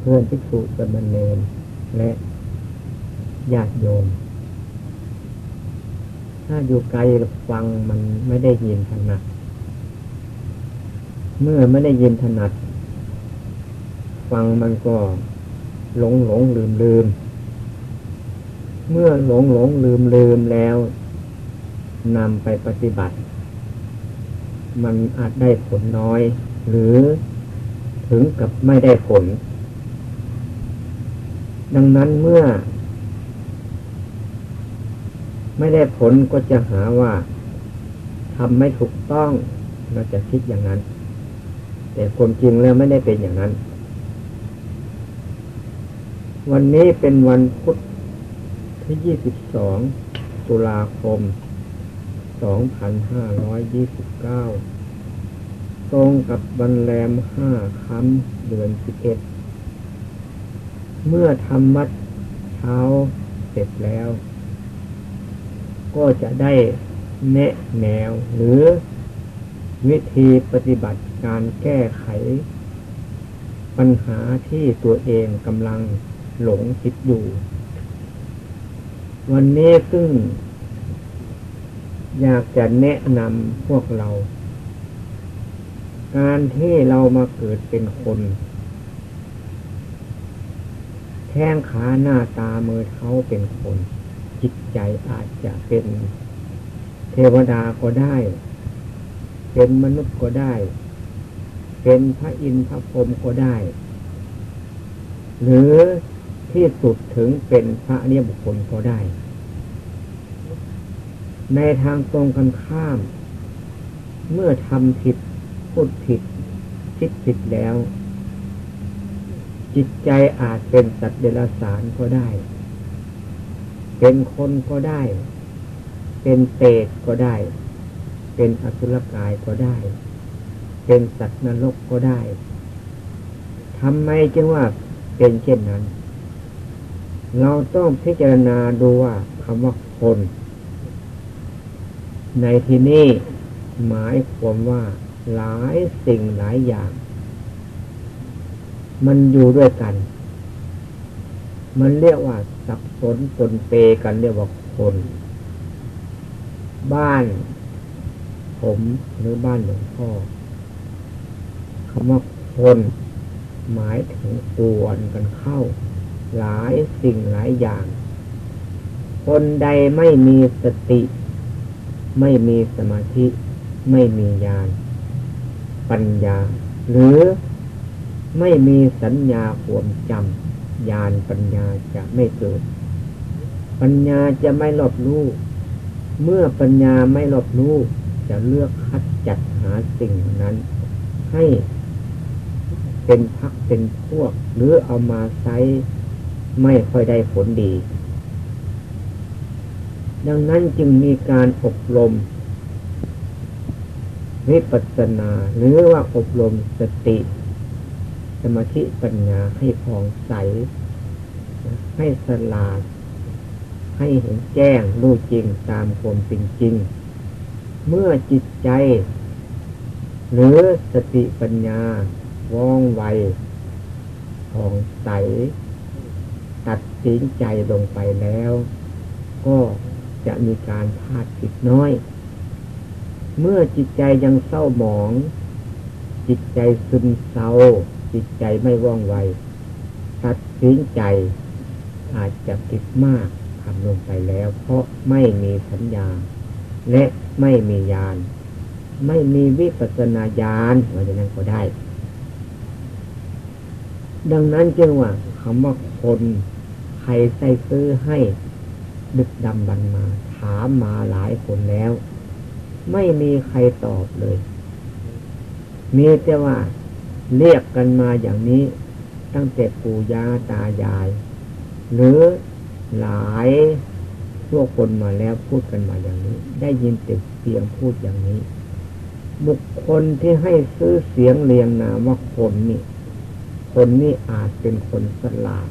เพื่อนภิกษุสมณเณรและญาติโยม ถ้าอยู่ไกลฟังมันไม่ได้ยินถนัด เมื่อไม่ได้ยินถนัด ฟังมันก็หลงหลงลืมลืม เมื่อหลงหลงลืมลืมแล้วนำไปปฏิบัติ มันอาจได้ผลน้อย หรือถึงกับไม่ได้ผล ดังนั้นเมื่อ ไม่ได้ผลก็จะหาว่าทำไม่ถูกต้องเราจะคิดอย่างนั้น แต่ความจริงแล้วไม่ได้เป็นอย่างนั้น วันนี้เป็นวันพุธที่ 22 ตุลาคม 2529 ตรงกับวันแรมห้าค่ำเดือนสิบเอ็ด เมื่อทำมัดเช้าเสร็จแล้ว ก็จะได้แนะแนวหรือวิธีปฏิบัติการแก้ไข ปัญหาที่ตัวเองกำลังหลงคิดอยู่ วันนี้ซึ่ง อยากจะแนะนำพวกเรา การที่เรามาเกิดเป็นคนแข้งขาหน้าตามือเท้าเป็นคน จิตใจอาจจะเป็นเทวดาก็ได้ เป็นมนุษย์ก็ได้ เป็นพระอินทร์พระพรหมก็ได้ หรือที่สุดถึงเป็นพระเนี่ยบุคคลก็ได้ ในทางตรงกันข้าม เมื่อทำผิด พูดผิด คิดผิดแล้ว จิตใจอาจเป็นสัตว์เดรัจฉานก็ได้ เป็นคนก็ได้ เป็นเตดก็ได้ เป็นอสุรกายก็ได้ เป็นสัตว์นรกก็ได้ทำไมจึงว่าเป็นเช่นนั้น เราต้องพิจารณาดูว่าคำว่าคน ในที่นี้หมายความว่า หลายสิ่งหลายอย่าง มันอยู่ด้วยกัน มันเรียกว่าสับสนปนเปกันเรียกว่าคน บ้าน ผมหรือบ้านหลวงพ่อคำว่าคน หมายถึงปวนกันเข้า หลายสิ่งหลายอย่าง คนใดไม่มีสติ ไม่มีสมาธิ ไม่มีญาณ ปัญญา หรือไม่มีสัญญาความจำญาณปัญญาจะไม่เกิด ปัญญาจะไม่หลบลู่เมื่อปัญญาไม่หลบลู่จะเลือกคัดจัดหาสิ่งนั้น ให้เป็นพักเป็นพวก หรือเอามาใช้ไม่ค่อยได้ผลดี ดังนั้นจึงมีการอบรม วิปัสสนา หรือว่าอบรมสติ สมาธิปัญญาให้พองใส ให้สลาด ให้เห็นแจ้งรู้จริงตามความเป็นจริง เมื่อจิตใจ หรือสติปัญญาว่องไวผ่องใส ตัดสินใจลงไปแล้ว ก็จะมีการพลาดผิดน้อย เมื่อจิตใจยังเศร้าหมอง จิตใจซึมเศร้า จิตใจไม่ว่องไวตัดสินใจ อาจจะผิดมากทำลงไปแล้ว เพราะไม่มีสัญญา และไม่มีญาณไม่มีวิปัสนาญาณว่าอย่างนั้นก็ได้ ดังนั้นจึงว่าคำว่าคนใครใส่ซื้อให้ดึกดำบันมา ถามมาหลายคนแล้ว ไม่มีใครตอบเลย มีแต่ว่าเรียกกันมาอย่างนี้ ตั้งแต่ปู่ย่าตายาย หรือหลายพวกคนมาแล้วพูดกันมาอย่างนี้ ได้ยินแต่เสียงพูดอย่างนี้ บุคคลที่ให้ซื้อเสียงเรียงนามว่าคนนี่คนนี้อาจเป็นคนสลาด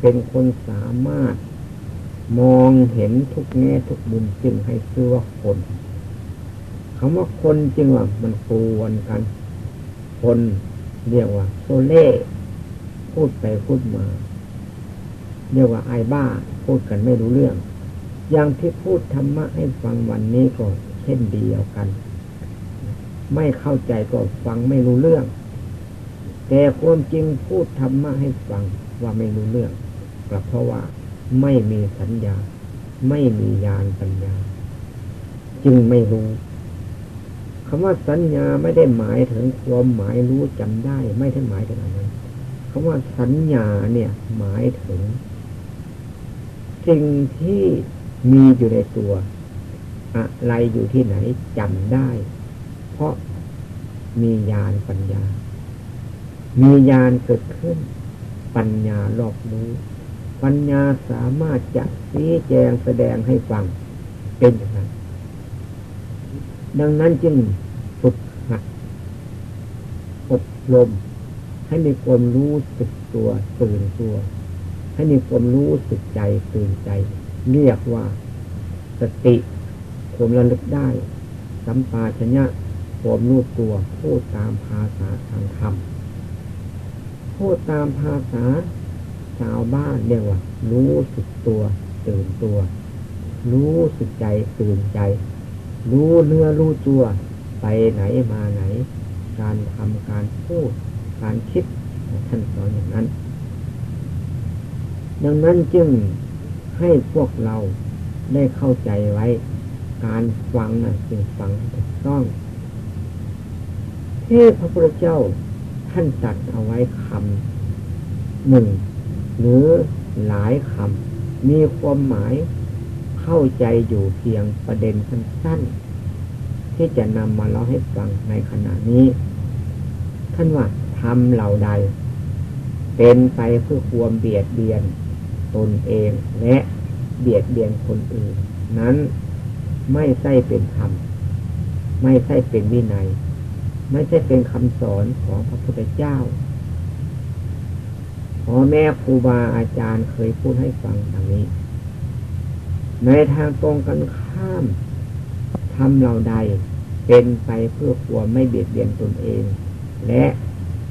เป็นคนสามารถมองเห็นทุกแง่ทุกมุมจึงให้ชื่อว่าคน คำว่าคนจึงว่ามันปวนกัน คนเรียกว่าโซเล่พูดไปพูดมา เรียกว่าไอบ้า พูดกันไม่รู้เรื่อง อย่างที่พูดธรรมะให้ฟังวันนี้ก็เช่นเดียวกัน ไม่เข้าใจก็ฟังไม่รู้เรื่อง แต่ความจริงพูดธรรมะให้ฟังว่าไม่รู้เรื่องก็เพราะว่าไม่มีสัญญา ไม่มีญาณปัญญา จึงไม่รู้ คำว่าสัญญาไม่ได้หมายถึงความหมายรู้จำได้ ไม่ได้หมายถึงอะไรคำว่าสัญญาเนี่ย หมายถึงสิ่งที่มีอยู่ในตัว อะไรอยู่ที่ไหนจำได้ เพราะมีญาณปัญญา มีญาณเกิดขึ้น ปัญญารอบรู้ ปัญญาสามารถจะชี้แจงแสดงให้ฟังเป็นอย่างนั้น ดังนั้นจึงฝึกหัดอบรม ให้มีความรู้สึกตัวตื่นตัว ให้มีความรู้สึกใจตื่นใจ เรียกว่าสติความระลึกได้ สัมปาชญญะความรู้ตัวพูดตามภาษาทางธรรมพูดตามภาษาชาวบ้านเรียกว่า รู้สึกตัว ตื่นตัว รู้สึกใจตื่นใจ รู้เนื้อรู้ตัวไปไหนมาไหน การทำการพูดการคิดท่านสอนอย่างนั้น ดังนั้นจึงให้พวกเราได้เข้าใจไว้ การฟังนะจึงฟังถูกต้องเที่พระพุทธเจ้าท่านตัดเอาไว้คำหนึ่งหรือหลายคำมีความหมาย เข้าใจอยู่เพียงประเด็นสั้นๆที่จะนำมาเล่าให้ฟังในขณะนี้ ท่านว่าทำเหล่าใด เป็นไปเพื่อความเบียดเบียน ตนเองและเบียดเบียนคนอื่น นั้นไม่ใช่เป็นธรรม ไม่ใช่เป็นวินัย ไม่ใช่เป็นคำสอนของพระพุทธเจ้าพ่อแม่ครูบาอาจารย์เคยพูดให้ฟังอย่างนี้ ในทางตรงกันข้ามทำเราใดเป็นไปเพื่อความไม่เบียดเบียนตนเอง และ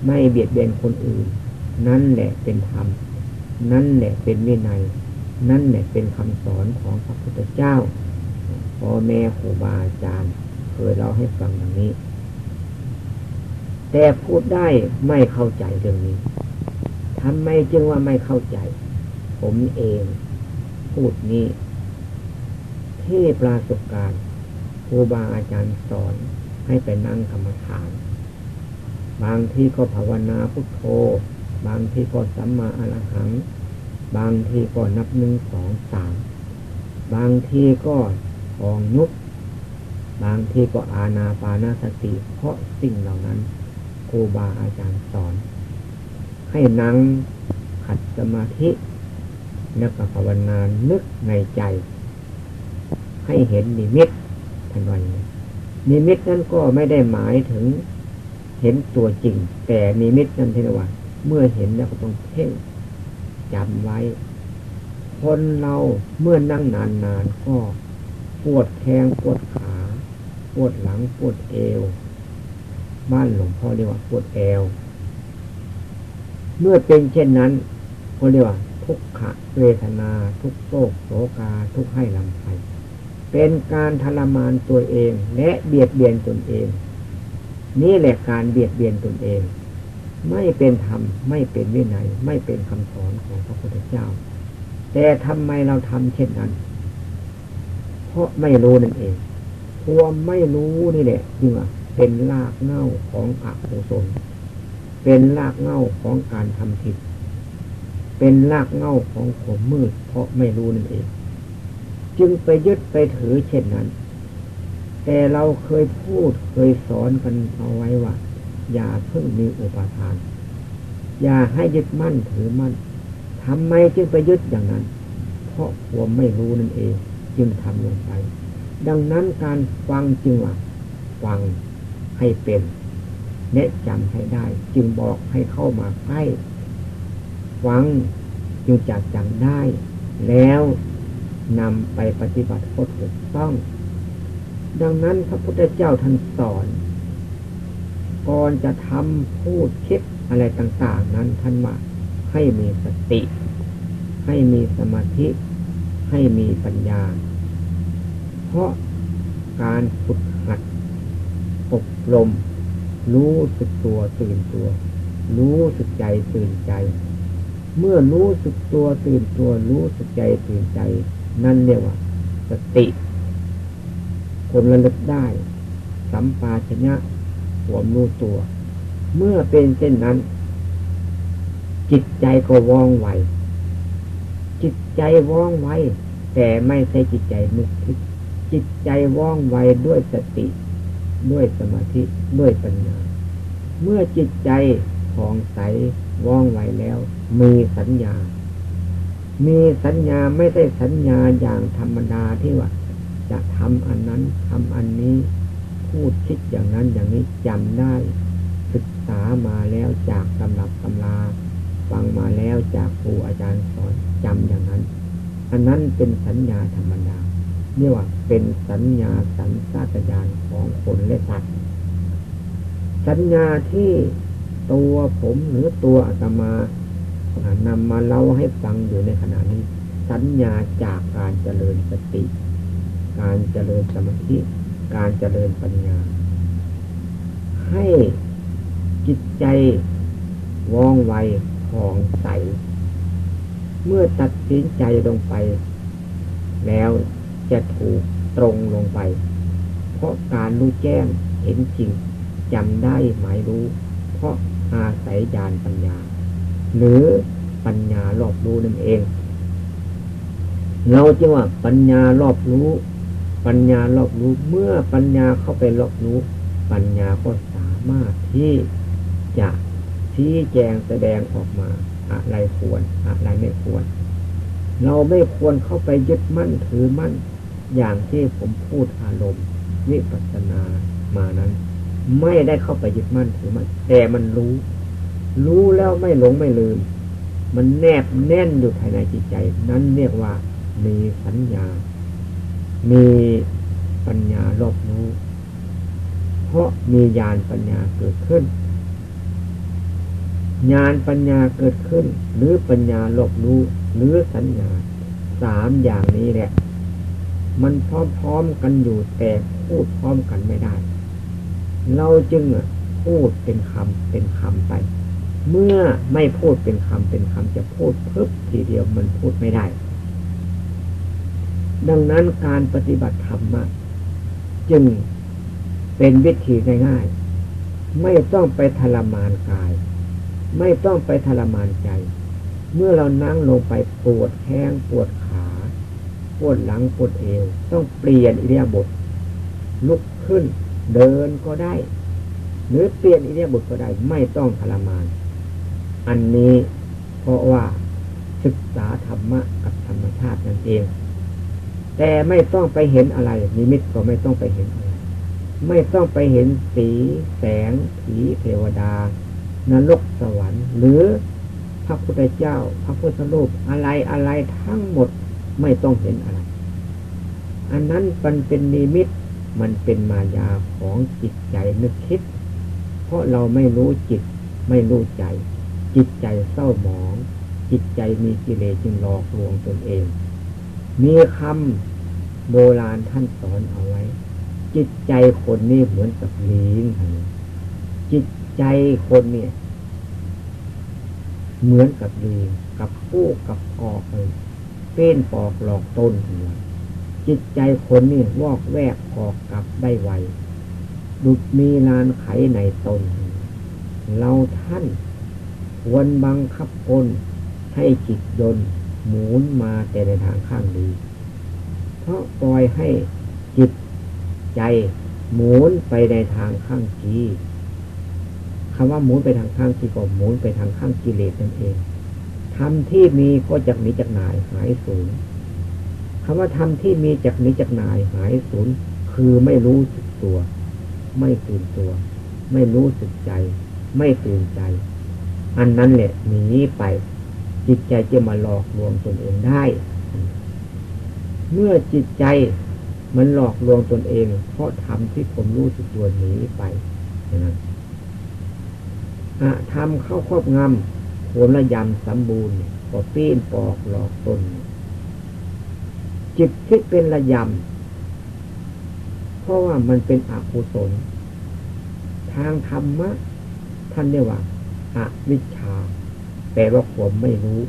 ไม่เบียดเบียนคนอื่น นั่นแหละเป็นธรรม นั่นแหละเป็นวินัย นั่นแหละเป็นคำสอนของพระพุทธเจ้าพ่อแม่ครูบาอาจารย์เคยเล่าให้ฟังอย่างนี้ แต่พูดได้ไม่เข้าใจเรื่องนี้ทำไมจึงว่าไม่เข้าใจ ผมเอง พูดนี้ ที่ประสบการณ์ครูบาอาจารย์สอนให้ไปนั่งกรรมฐาน บางที่ก็ภาวนาพุทโธ บางที่ก็สัมมาอรหัง บางที่ก็นับหนึ่งสองสามบางที่ก็ทองยุกบางที่ก็อาณาปานาสติ เพราะสิ่งเหล่านั้นครูบาอาจารย์สอน ให้นั่งขัดสมาธิ แล้วก็ภาวนานึกในใจ ให้เห็นนิมิตทันวันนิมิตนั้นก็ไม่ได้หมายถึงเห็นตัวจริง แต่นิมิตนั้นที่ว่าเมื่อเห็นแล้วก็ต้องเพ่งจำไว้ คนเราเมื่อนั่งนานๆก็ปวดแข้งปวดขาปวดหลังปวดเอว บ้านหลวงพ่อเรียกว่าปวดเอว เมื่อเป็นเช่นนั้นก็เรียกว่าทุกขเวทนา ทุกโศกโศกาทุกให้ลำไส้ เป็นการทรมานตัวเอง และเบียดเบียนตนเอง นี่แหละการเบียดเบียนตนเอง ไม่เป็นธรรมไม่เป็นวินัย ไม่เป็นคำสอนของพระพุทธเจ้า แต่ทำไมเราทำเช่นนั้น เพราะไม่รู้นั่นเองความไม่รู้นี่แหละจึงเป็นรากเง่าของอกุศลเป็นรากเง่าของการทำผิด เป็นรากเง่าของขมมืด เพราะไม่รู้นั่นเอง จึงไปยึดไปถือเช่นนั้น แต่เราเคยพูดเคยสอนกันเอาไว้ว่า อย่าเพิ่งมีอุปทาน อย่าให้ยึดมั่นถือมั่นทำไมจึงไปยึดอย่างนั้น เพราะความไม่รู้นั่นเอง จึงทำลงไป ดังนั้นการฟังจึงว่าฟังให้เป็นเนะจำให้ได้ จึงบอกให้เข้ามาใกล้ฟังจึงจะจำได้ แล้ว นำไปปฏิบัติก็ถูกต้อง ดังนั้นพระพุทธเจ้าท่านสอน ก่อนจะทำพูดคิดอะไรต่างๆ นั้นท่านว่าให้มีสติ ให้มีสมาธิ ให้มีปัญญา เพราะการฝึกหัดอบรม รู้สึกตัวตื่นตัว รู้สึกใจตื่นใจ เมื่อรู้สึกตัวตื่นตัว รู้สึกใจตื่นใจ นั่นเรียกว่า สติคนระลึกได้ สัมปาชญะหัวรู้ตัว เมื่อเป็นเช่นนั้น จิตใจก็ว่องไว จิตใจว่องไว แต่ไม่ใช่จิตใจนึกคิด จิตใจว่องไวด้วยสติ ด้วยสมาธิ ด้วยปัญญา เมื่อจิตใจผ่องใสว่องไวแล้ว มีสัญญา มีสัญญาไม่ได้สัญญาอย่างธรรมดาที่ว่า จะทำอันนั้นทำอันนี้ พูดคิดอย่างนั้นอย่างนี้จำได้ ศึกษามาแล้วจากตำรับตำราฟังมาแล้วจากครูอาจารย์สอนจำอย่างนั้น อันนั้นเป็นสัญญาธรรมดาเรียว่าเป็นสัญญาสัญชาตญาณของคนและสัตว์สัญญาที่ตัวผมหรือตัวอาตมา นำมาเล่าให้ฟังอยู่ในขณะนี้ สัญญาจากการเจริญสติ การเจริญสมาธิ การเจริญปัญญา ให้จิตใจว่องไวผ่องใส เมื่อตัดสินใจลงไป แล้วจะถูกตรงลงไป เพราะการรู้แจ้งเห็นจริงจำได้หมายรู้ เพราะอาศัยญาณปัญญา หรือปัญญารอบรู้นั่นเอง เราจะว่าปัญญารอบรู้ ปัญญารอบรู้เมื่อปัญญาเข้าไปรอบรู้ ปัญญาก็สามารถที่จะชี้แจงแสดงออกมา อะไรควร อะไรไม่ควร เราไม่ควรเข้าไปยึดมั่นถือมั่น อย่างที่ผมพูดอารมณ์วิปัสสนามานั้น ไม่ได้เข้าไปยึดมั่นถือมั่นแต่มันรู้ รู้แล้วไม่หลงไม่ลืม มันแนบแน่นอยู่ภายในจิตใจ นั้นเรียกว่า มีสัญญา มีปัญญารอบรู้ เพราะมีญาณปัญญาเกิดขึ้นญาณปัญญาเกิดขึ้น หรือปัญญารอบรู้หรือสัญญาสามอย่างนี้แหละ มันพร้อมๆกันอยู่แต่พูดพร้อมกันไม่ได้ เราจึงพูดเป็นคำเป็นคำไป เมื่อไม่พูดเป็นคำเป็นคำจะพูดเพิ่มทีเดียวมันพูดไม่ได้ ดังนั้นการปฏิบัติธรรมจึงเป็นวิธีง่ายๆ ไม่ต้องไปทรมานกาย ไม่ต้องไปทรมานใจ เมื่อเรานั่งลงไปปวดแข้งปวดขา ปวดหลังปวดเอว ต้องเปลี่ยนอิเดียบทลุกขึ้น เดินก็ได้ หรือเปลี่ยนอิเดียบทก็ได้ ไม่ต้องทรมาน อันนี้เพราะว่าศึกษาธรรมะกับธรรมชาตินั่นเอง แต่ไม่ต้องไปเห็นอะไร นิมิตก็ไม่ต้องไปเห็นอะไรไม่ต้องไปเห็นสีแสง ผีเทวดา นรกสวรรค์ หรือพระพุทธเจ้า พระพุทธรูปอะไรอะไรทั้งหมดไม่ต้องเห็นอะไร อันนั้นมันเป็นนิมิตมันเป็นมายาของจิตใจนึกคิด เพราะเราไม่รู้จิตไม่รู้ใจ จิตใจเศร้าหมอง จิตใจมีกิเลสจึงหลอกลวงตนเอง มีคำโบราณท่านสอนเอาไว้ จิตใจคนนี่เหมือนกับลิงจิตใจคนเนี่ย เหมือนกับลิงกับผู้กับกอกเลยเป็นปอกหลอกต้นหัวจิตใจคนนี่วอกแวกกอกกลับได้ไวดุดมีลานไขในตน เราท่าน ควรบังคับคนให้จิตยนหมุนมาแต่ในทางข้างดี เพราะปล่อยให้จิตใจหมุนไปในทางข้างกีคำว่าหมุนไปทางข้างกีก็หมุนไปทางข้างกิเลสนั่นเองทำที่มีก็จากนี้จากหนายหายสูญคำว่าทำที่มีจากนี้จากหนายหายสูญคือไม่รู้สึกตัว ไม่ตื่นตัว ไม่รู้สึกใจ ไม่ตื่นใจ อันนั้นแหละหนีไป จิตใจจะมาหลอกลวงตนเองได้ เมื่อจิตใจมันหลอกลวงตนเอง เพราะทำที่ผมรู้สึกตัวหนีไปนะอะทำเข้าครอบงำผมระยำสมบูรณ์ก็ปีนปอกหลอกตน จิตคิดเป็นระยำเพราะว่ามันเป็นอกุศล ทางธรรมะท่านเรียกว่า อวิชา แปลว่าผมไม่รู้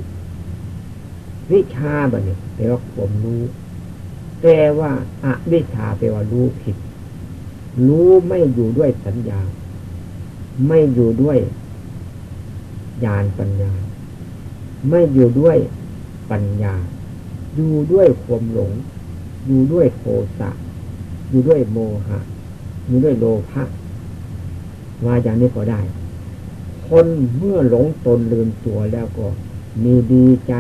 วิชาแบบนี้แปลว่าผมรู้แต่ว่าอวิชชาแปลว่ารู้ผิด รู้ไม่อยู่ด้วยสัญญา ไม่อยู่ด้วยญาณปัญญา ไม่อยู่ด้วยปัญญา อยู่ด้วยความหลง อยู่ด้วยโทสะอยู่ด้วยโมหะ อยู่ด้วยโลภะว่าอย่างนี้ก็ได้ คนเมื่อหลงตนลืมตัวแล้วก็ มีดีใจ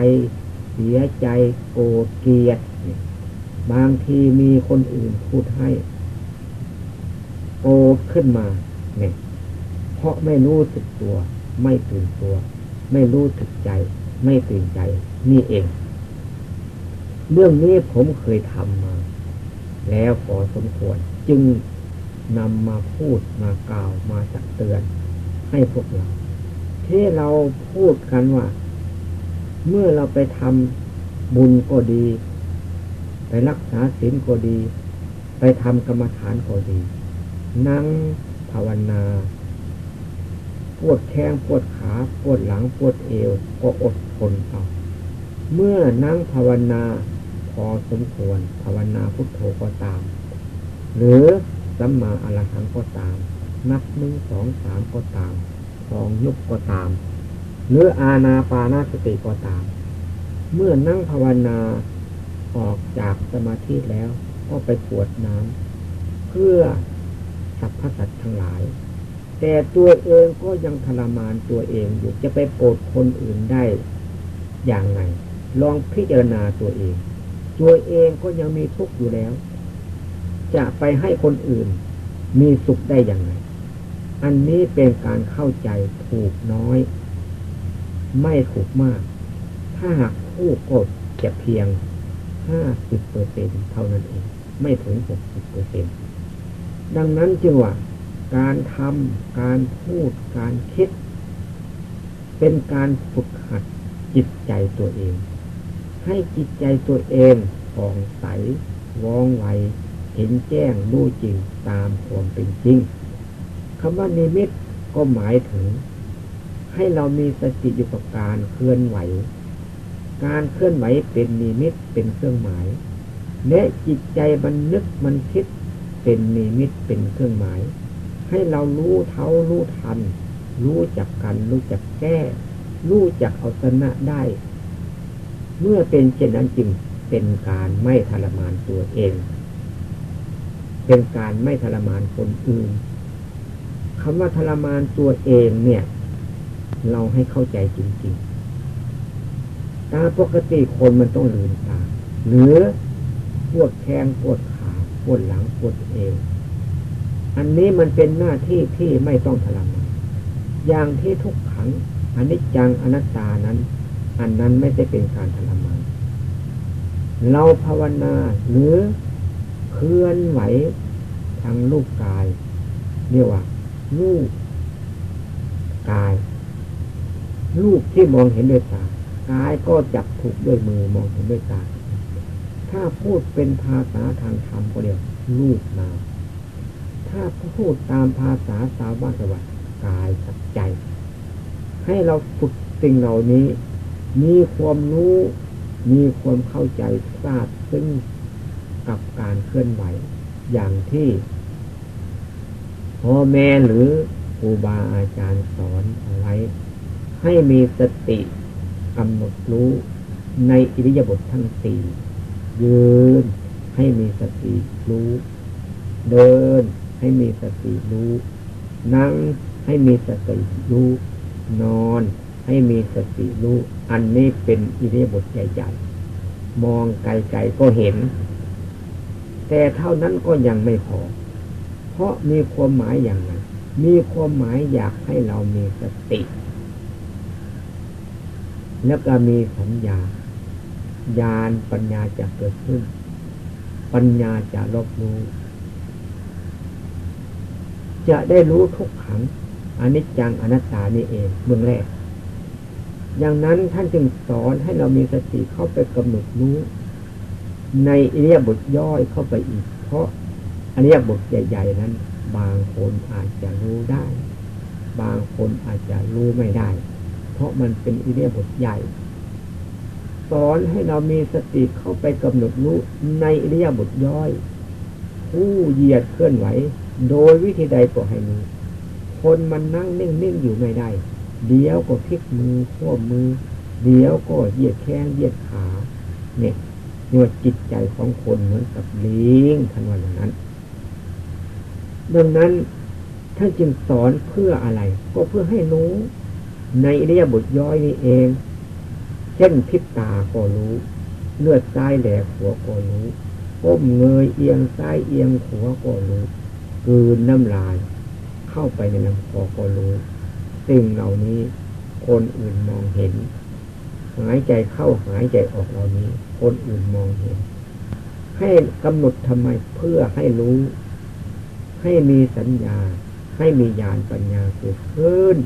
เสียใจโกรธเกลียด บางทีมีคนอื่นพูดให้โกรธขึ้นมาเนี่ยเพราะไม่รู้สึกตัว ไม่ตื่นตัว ไม่รู้สึกใจ ไม่ตื่นใจ นี่เอง เรื่องนี้ผมเคยทำมา แล้วขอสมควร จึงนำมาพูดมากล่าวมาตักเตือน ให้พวกเรา ที่เราพูดกันว่า เมื่อเราไปทำบุญก็ดี ไปรักษาศีลก็ดี ไปทำกรรมฐานก็ดี นั่งภาวนาปวดแข้งปวดขาปวดหลังปวดเอวก็อดทนเอาเมื่อนั่งภาวนาพอสมควร ภาวนาพุทโธก็ตาม หรือสัมมาอรหังก็ตาม นับหนึ่งสองสามก็ตาม สองยุบก็ตาม หรืออาณาปานาสติก็ตาม เมื่อนั่งภาวนาออกจากสมาธิแล้ว ก็ไปปวดน้ำเพื่อสัพพสัตทั้งหลาย แต่ตัวเองก็ยังทรมานตัวเองอยู่จะไปโปรดคนอื่นได้อย่างไงลองพิจารณาตัวเอง ตัวเองก็ยังมีทุกข์อยู่แล้ว จะไปให้คนอื่นมีสุขได้อย่างไร อันนี้เป็นการเข้าใจถูกน้อย ไม่ถูกมาก ถ้าหากผู้กดจะเพียงห้าสิบเปอร์เซ็นเท่านั้นเอง ไม่ถึงหกสิบเปอร์เซ็นดังนั้นจึงว่า การทำการพูดการคิด เป็นการฝึกหัดจิตใจตัวเอง ให้จิตใจตัวเองผ่องใสว่องไวเห็นแจ้งรู้จริงตามความเป็นจริง คำว่านิมิตก็หมายถึง ให้เรามีสติอยู่กับการเคลื่อนไหว การเคลื่อนไหวเป็นนิมิตเป็นเครื่องหมาย และจิตใจมันนึกมันคิดเป็นนิมิตเป็นเครื่องหมาย ให้เรารู้เท่ารู้ทัน รู้จักกัน รู้จักแก้ รู้จักเอาชนะได้ เมื่อเป็นเช่นนั้นจริงเป็นการไม่ทรมานตัวเอง เป็นการไม่ทรมานคนอื่น คำว่าทรมานตัวเองเนี่ย เราให้เข้าใจจริงๆตาปกติคนมันต้องลืมตา หรือปวดแข้งปวดขาปวดหลังปวดเอวอันนี้มันเป็นหน้าที่ที่ไม่ต้องทรมานอย่างที่ทุกขังอันนี้จังอนัตตานั้น อันนั้นไม่ได้เป็นการทรมานเราภาวนาหรือเคลื่อนไหวทางรูปกายเรียกว่า รูปกาย รูปที่มองเห็นด้วยตากายก็จับถูกด้วยมือมองเห็นด้วยตา ถ้าพูดเป็นภาษาทางธรรมก็เรียกรูปนามถ้าพูดตามภาษาสาวบ้านสวัสดิ์กายกับใจ ให้เราฝึกสิ่งเหล่านี้ มีความรู้ มีความเข้าใจทราบซึ่งกับการเคลื่อนไหว อย่างที่ พ่อแม่หรือครูบาอาจารย์สอนเอาไว้ ให้มีสติกำหนดรู้ในอิริยาบถททั้งสี่ยืนให้มีสติรู้ เดินให้มีสติรู้ นั่งให้มีสติรู้ นอนให้มีสติรู้ อันนี้เป็นอิริยาบถใหญ่ๆ มองไกลๆก็เห็น แต่เท่านั้นก็ยังไม่พอ เพราะมีความหมายอย่างไรมีความหมายอยากให้เรามีสติ แล้วก็มีสัญญา ญาณปัญญาจะเกิดขึ้น ปัญญาจะรบรู้ จะได้รู้ทุกขังอนิจจังอนัตตานี่เองเบื้องแรกอย่างนั้นท่านจึงสอนให้เรามีสติเข้าไปกำหนดรู้ ในเลียบทย่อยเข้าไปอีก เพราะ อันนี้บทใหญ่ ๆ นั้น บางคนอาจจะรู้ได้ บางคนอาจจะรู้ไม่ได้ เพราะมันเป็นอิเลียบทใหญ่ สอนให้เรามีสติเข้าไปกำหนดรู้ในอิเลียบทย่อยผู้เหยียดเคลื่อนไหว โดยวิธีใดก็ให้รู้คนมันนั่งนิ่งๆอยู่ไม่ได้ เดี๋ยวก็พลิกมือขั้วมือ เดี๋ยวก็เหยียดแข้งเหยียดขา เนี่ยนวดจิตใจของคนเหมือนกับลิงทันวันนั้น ดังนั้นท่านจึงสอนเพื่ออะไร ก็เพื่อให้รู้ในเรียบทย่อยนี่เอง เช่นพิบตาก็รู้ เลือดซ้ายแหลกหัวก็รู้ก้มเงยเอียงซ้ายเอียงหัวก็รู้กืนน้ำลาย เข้าไปในลำคอก็รู้ สิ่งเหล่านี้ คนอื่นมองเห็น หายใจเข้าหายใจออกเหล่านี้ คนอื่นมองเห็น ให้กำหนดทำไมเพื่อให้รู้ ให้มีสัญญา ให้มีญาณปัญญาเกิดขึ้น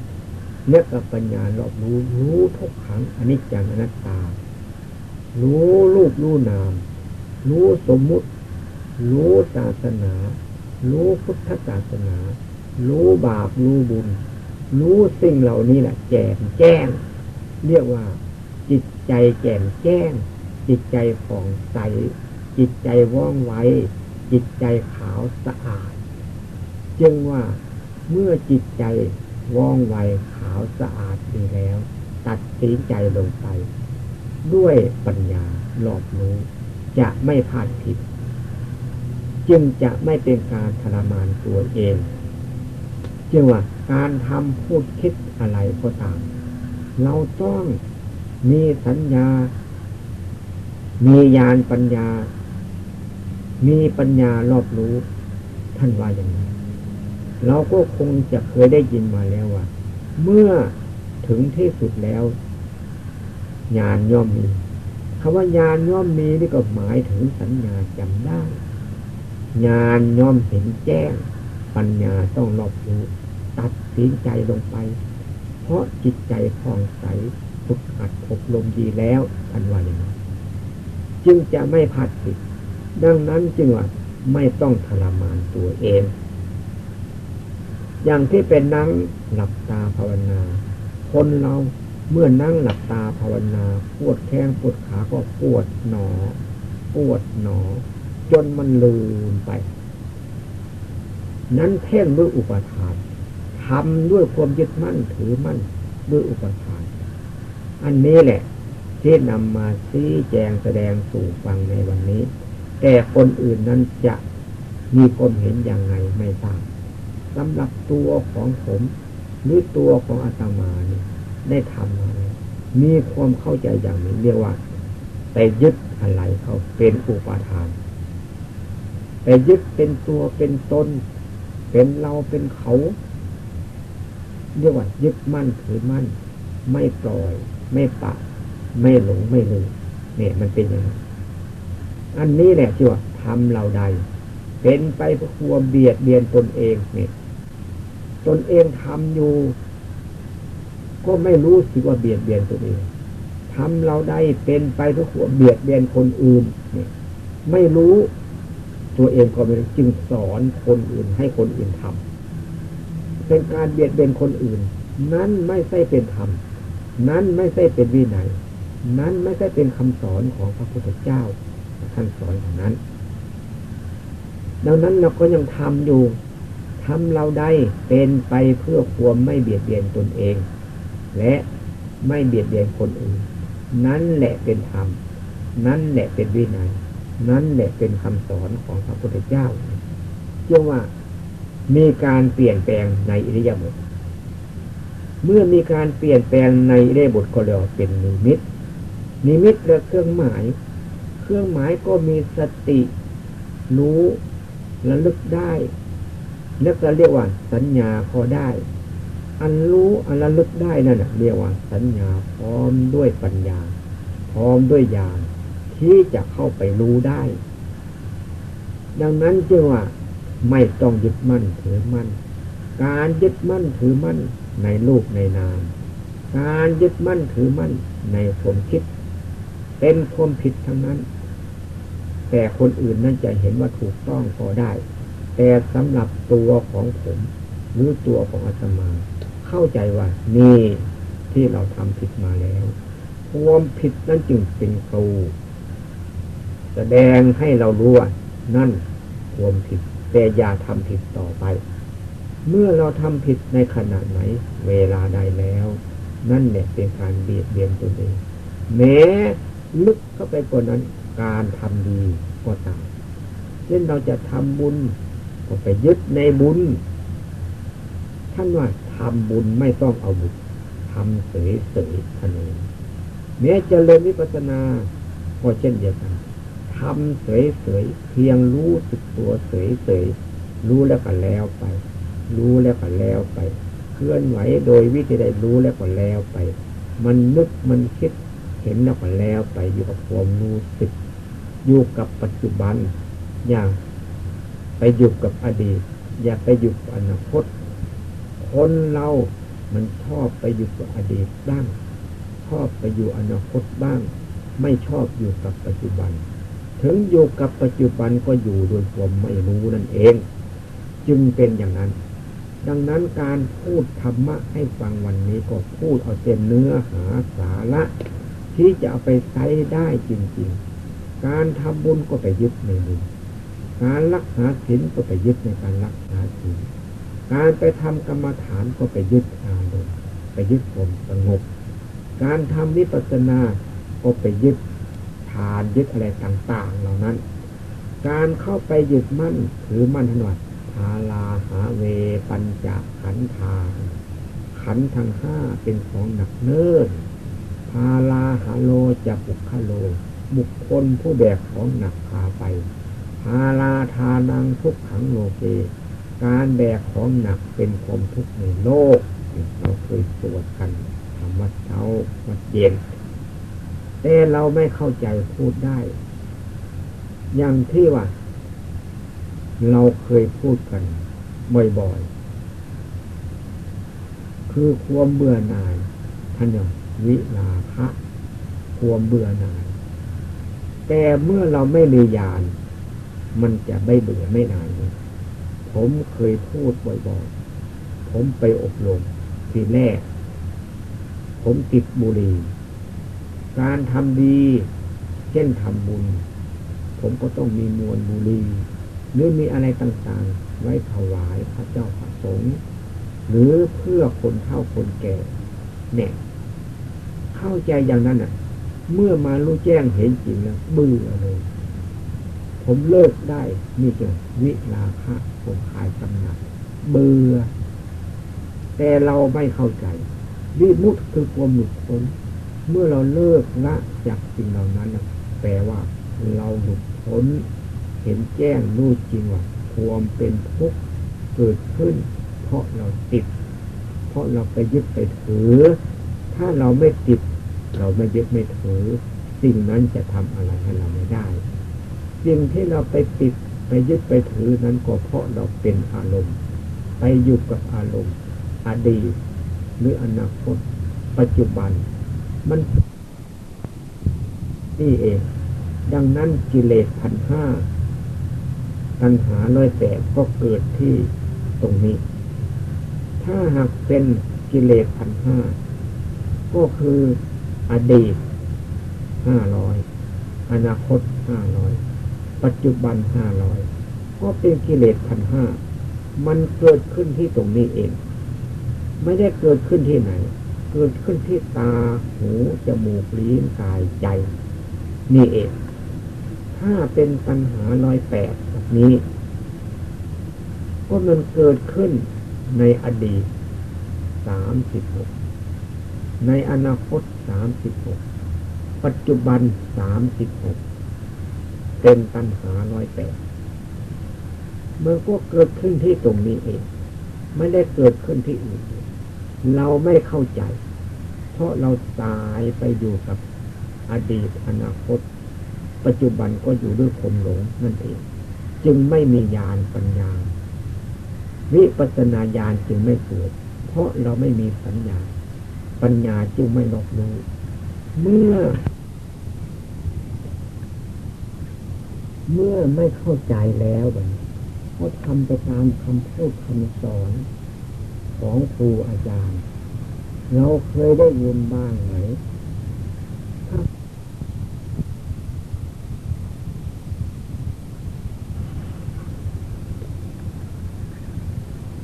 เนื้อกับปัญญารอบรู้รู้ทุกขังอนิจจังอนัตตา รู้รูปรู้นาม รู้สมมุติ รู้ศาสนา รู้พุทธศาสนา รู้บาปรู้บุญ รู้สิ่งเหล่านี้แหละแจ่มแจ้ง เรียกว่า จิตใจแจ่มแจ้ง จิตใจผ่องใส จิตใจว่องไวจิตใจขาวสะอาด จึงว่าเมื่อจิตใจว่องไวขาวสะอาดดีแล้ว ตัดสินใจลงไป ด้วยปัญญาหลอบรู้จะไม่พลาดผิด จึงจะไม่เป็นการทรมานตัวเองจึงว่าการทำพูดคิดอะไรก็ตาม เราต้องมีสัญญา มีญาณปัญญา มีปัญญารอบรู้ ท่านว่าอย่างไร เราก็คงจะเคยได้ยินมาแล้วว่า เมื่อถึงที่สุดแล้วญาณย่อมมีคำว่าญาณย่อมมีนี่ก็หมายถึงสัญญาจำได้ญาณย่อมเห็นแจ้ง ปัญญาต้องรอบรู้ตัดสินใจลงไป เพราะจิตใจผ่องใสฝึกหัดอบรมดีแล้วทันวันนี้จึงจะไม่พัดผิดดังนั้นจึงว่าไม่ต้องทรมานตัวเอง อย่างที่เป็นนั่งหลับตาภาวนา คนเราเมื่อนั่งหลับตาภาวนาปวดแข้งปวดขาก็ปวดหนอ ปวดหนอ จนมันลืมไป นั้นเพ่งด้วยอุปทานทำด้วยความยึดมั่นถือมั่นด้วยอุปทาน อันนี้แหละที่นำมาซี้แจงแสดงสู่ฟังในวันนี้ แต่คนอื่นนั้นจะมีความเห็นอย่างไงไม่ทราบ สำหรับตัวของผมหรือตัวของอาตมาเนี่ยได้ทำมามีความเข้าใจอย่างนี้เรียกว่า ไปยึดอะไรเขาเป็นอุปทาน ไปยึดเป็นตัวเป็นตนเป็นเราเป็นเขาเรียกว่ายึดมั่นถือมั่น ไม่ปล่อย ไม่ปะ ไม่หลงไม่ลืมเนี่ยมันเป็นอย่างนั้นอันนี้แหละที่ว่าทำเราใด เป็นไปเพื่อควเบียดเบียนตนเองเนี่ย ตนเองทำอยู่ ก็ไม่รู้สิว่าเบียดเบียนตนเองทำเราได้เป็นไปเพื่อควเบียดเบียนคนอื่นเนี่ยไม่รู้ตัวเองก็ไม่จึงสอนคนอื่นให้คนอื่นทำเป็นการเบียดเบียนคนอื่น นั้นไม่ใช่เป็นธรรมนั้นไม่ใช่เป็นวินัยนั้นไม่ใช่เป็นคำสอนของพระพุทธเจ้าท่านสอนอย่างนั้น ดังนั้นเราก็ยังทำอยู่ ทำเราได้เป็นไปเพื่อความไม่เบียดเบียนตนเอง และไม่เบียดเบียนคนอื่น นั่นแหละเป็นธรรม นั่นแหละเป็นวินัย นั่นแหละเป็นคำสอนของพระพุทธเจ้าเชื่อว่ามีการเปลี่ยนแปลงในอิริยาบถเมื่อมีการเปลี่ยนแปลงในอิริยาบถก็เรียกเป็นนิมิต นิมิตและเครื่องหมาย เครื่องหมายก็มีสติ รู้ระลึกได้ แล้วก็เรียกว่า สัญญาพอได้ อันรู้อันระลึกได้นั่นเรียกว่า สัญญาพร้อมด้วยปัญญา พร้อมด้วยญาณที่จะเข้าไปรู้ได้ ดังนั้นจึงว่าไม่ต้องยึดมั่นถือมั่น การยึดมั่นถือมั่นในลูกในนาม การยึดมั่นถือมั่นในความคิด เป็นความผิดทั้งนั้น แต่คนอื่นนั่นจะเห็นว่าถูกต้องก็ได้ แต่สำหรับตัวของผมหรือตัวของอาตมา เข้าใจว่า นี่ที่เราทำผิดมาแล้วความผิดนั้นจึงเป็นครูแสดงให้เรารู้ว่านั่นความผิด แต่อย่าทำผิดต่อไป เมื่อเราทำผิดในขณะไหน เวลาใดแล้ว นั่นเนี่ยเป็นการเบียดเบียนตัวเองแม้ลึกเข้าไปกว่านั้นการทำดีก็ตามเช่นเราจะทำบุญ ก็ไปยึดในบุญท่านว่าทำบุญไม่ต้องเอาบุญทำเสยเสยทนแม้จะเริญวิปัสนาก็เช่นเดียวกันทำเสยๆเพียงรู้สึกตัวเสยๆรู้แล้วก็แล้วไป รู้แล้วก็แล้วไป เคลื่อนไหวโดยวิธีใดรู้แล้วก็แล้วไป มันนึกมันคิดเห็นแล้วก็แล้วไปอยู่กับความรู้สึก อยู่กับปัจจุบันอย่าง ไปอยู่กับอดีต อย่าไปอยู่กับอนาคต คนเรามันชอบไปอยู่กับอดีตบ้าง ชอบไปอยู่อนาคตบ้าง ไม่ชอบอยู่กับปัจจุบัน ถึงอยู่กับปัจจุบันก็อยู่โดยความไม่รู้นั่นเอง จึงเป็นอย่างนั้น ดังนั้นการพูดธรรมะให้ฟังวันนี้ก็พูดเอาเต็มเนื้อหาสาระ ที่จะเอาไปใช้ได้จริง ๆ การทำบุญก็ไปยึดในบุญ การรักษาศีลก็ไปยึดในการรักษาศีลการไปทำกรรมฐานก็ไปยึดอารมณ์ไปยึดความสงบ การทำวิปัสสนาก็ไปยึดทานยึดอะไรต่าง ๆ เหล่านั้น การเข้าไปยึดมั่นถือมั่นถนวดพาลาหาเวปัญจขันธาขันทั้งห้าเป็นของหนักเนิ่นพาลาหาโลจะบุคโล บุคคลผู้แบกของหนักพาไป พาลาทานังทุกขังโลเกการแบกของหนักเป็นความทุกข์ในโลก เราเคยสวดกันทำวัดเช้าวัดเย็น แต่เราไม่เข้าใจพูดได้ อย่างที่ว่า เราเคยพูดกัน บ่อยๆ คือความเบื่อหน่ายท่านอย่างวิลาคะความเบื่อหน่าย แต่เมื่อเราไม่มีญาณ มันจะไม่เบื่อไม่นายผมเคยพูดบ่อยๆ ผมไปอบรมทีแรก ผมติดบุหรี่ การทำดี เช่นทำบุญ ผมก็ต้องมีมวลบุหรี่หรือมีอะไรต่างๆ ไว้ถวายพระเจ้าพระสงฆ์หรือเพื่อคนเฒ่าคนแก่ เนี่ย เข้าใจอย่างนั้นอะ เมื่อมารู้แจ้งเห็นจริงแล้วเบื่อเลย ผมเลิกได้นี่จะวิลาคะผมขายกำหนัดเบื่อ แต่เราไม่เข้าใจ วิมุตคือความหลุดพ้น เมื่อเราเลิกละจากสิ่งเหล่านั้นแปลว่าเราหลุดพ้น เห็นแจ้งรู้จริงว่าความเป็นทุกข์เกิดขึ้น เพราะเราติด เพราะเราไปยึดไปถือ ถ้าเราไม่ติด เราไม่ยึดไม่ถือ สิ่งนั้นจะทำอะไรให้เราไม่ได้ สิ่งที่เราไปติดไปยึดไปถือนั้นก็เพราะเราเป็นอารมณ์ ไปอยู่กับอารมณ์ อดีตหรืออนาคต ปัจจุบัน มันนี่เอง ดังนั้นกิเลสพันห้าตัณหาร้อยแปดก็เกิดที่ตรงนี้ ถ้าหากเป็นกิเลสพันห้าก็คืออดีตห้าร้อยอนาคตห้าร้อย ปัจจุบันห้าร้อยก็เป็นกิเลสพันห้ามันเกิดขึ้นที่ตรงนี้เอง ไม่ได้เกิดขึ้นที่ไหน เกิดขึ้นที่ตาหูจมูกลิ้นกายใจ นี่เอง ถ้าเป็นปัญหาลอยแปดแบบนี้ ก็มันเกิดขึ้นในอดีตสามสิบหกในอนาคตสามสิบหกปัจจุบันสามสิบหก เป็นปัญหาลอยแปดมื่อก็เกิดขึ้นที่ตรงนี้เอง ไม่ได้เกิดขึ้นที่อื่น เราไม่เข้าใจ เพราะเราตายไปอยู่กับอดีตอนาคต ปัจจุบันก็อยู่ด้วยความหลงนั่นเอง จึงไม่มีญาณปัญญา วิปัสนาญาณจึงไม่เกิด เพราะเราไม่มีสัญญา ปัญญาจึงไม่รอบรู้เมื่อ เมื่อไม่เข้าใจแล้วแบบเขาทำไปตามคำพูดคำสอนของครูอาจารย์ เราเคยได้ยินบ้างไหม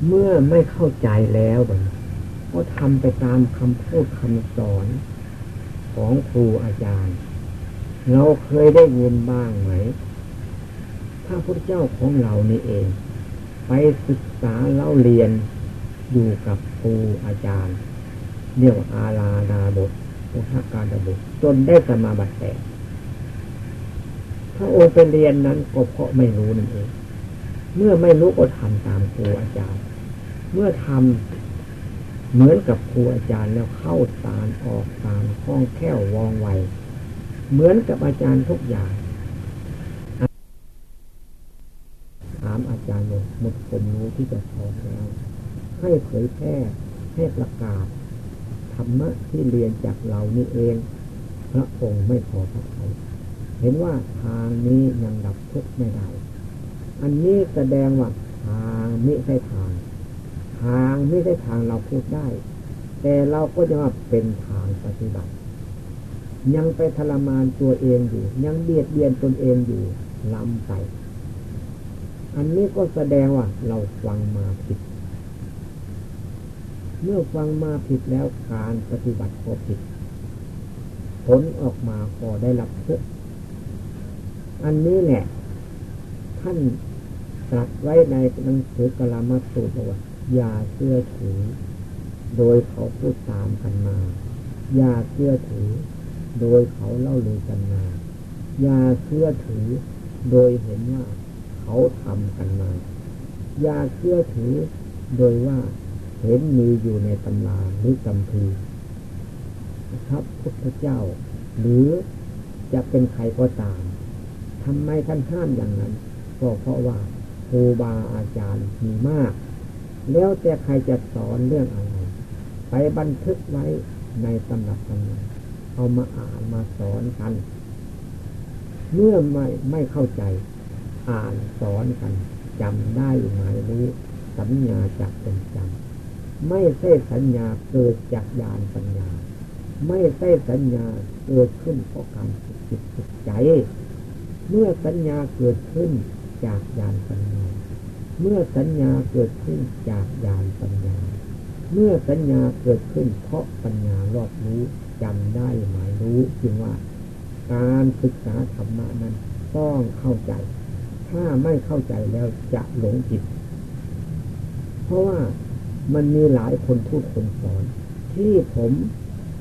เมื่อไม่เข้าใจแล้วก็ทำไปตามคำพูดคำสอนของครูอาจารย์ เราเคยได้ยินบ้างไหม ระพุทธเจ้าของเรานี่เอง ไปศึกษาเล่าเรียนอยู่กับครูอาจารย์เรียกอาลาดาบทอุทการดบุจนได้สมาบัติแตกพระองค์ไปเรียนนั้นก็เพราะไม่รู้นั่นเอง เมื่อไม่รู้ก็ทำตามครูอาจารย์ เมื่อทำเหมือนกับครูอาจารย์แล้วเข้าตานออกตามคล่องแคล่ววองไว เหมือนกับอาจารย์ทุกอย่างถามอา จารย์หมดผมรู้ที่จะสอนแล้วให้เผยแพร่ให้ประกาศธรรมะที่เรียนจากเรานี่เอง พระองค์ไม่พอพระทัยเห็นว่าทางนี้ยังดับทุกข์ไม่ได้ อันนี้แสดงว่าทางนี้ใช่ทาง ทางไม่ได้ทางเราพูดได้ แต่เราก็จะว่าเป็นทางปฏิบัติ ยังไปทรมานตัวเองอยู่ ยังเบียดเบียนตนเองอยู่ลำไป อันนี้ก็แสดงว่า เราฟังมาผิด เมื่อฟังมาผิดแล้วการปฏิบัติก็ผิด ผลออกมาก็ได้รับทุกอันนี้แหละท่านตรัสไว้ในหนังสือกลามาสูตรว่าอย่าเชื่อถือ โดยเขาพูดตามกันมา อย่าเชื่อถือ โดยเขาเล่าลือกันมา อย่าเชื่อถือ โดยเห็นว่า เขาทำกันมา อย่าเชื่อถือโดยว่าเห็นมีอยู่ในตำราหรือตำพีครับพุทธเจ้า หรือจะเป็นใครก็ตามทำไมท่านห้ามอย่างนั้น ก็เพราะว่าครูบาอาจารย์มีมาก แล้วแต่ใครจะสอนเรื่องอะไร ไปบันทึกไว้ในตำรับตำราเอามาอ่านมาสอนกัน เมื่อไม่ไม่เข้าใจ อ่านสอนกันจำได้หมายรู้สัญญาจากเป็นจำไม่ใช่สัญญาเกิดจากญาณปัญญา ไม่ใช่สัญญาเกิดขึ้นเพราะการฝึกจิตฝึกใจ เมื่อสัญญาเกิดขึ้นจากญาณปัญญา เมื่อสัญญาเกิดขึ้นจากญาณปัญญา เมื่อสัญญาเกิดขึ้นเพราะปัญญารอบรู้จำได้หมายรู้จึงว่า การศึกษาธรรมะนั้นต้องเข้าใจ ถ้าไม่เข้าใจแล้วจะหลงผิด เพราะว่ามันมีหลายคนพูดคนสอน ที่ผม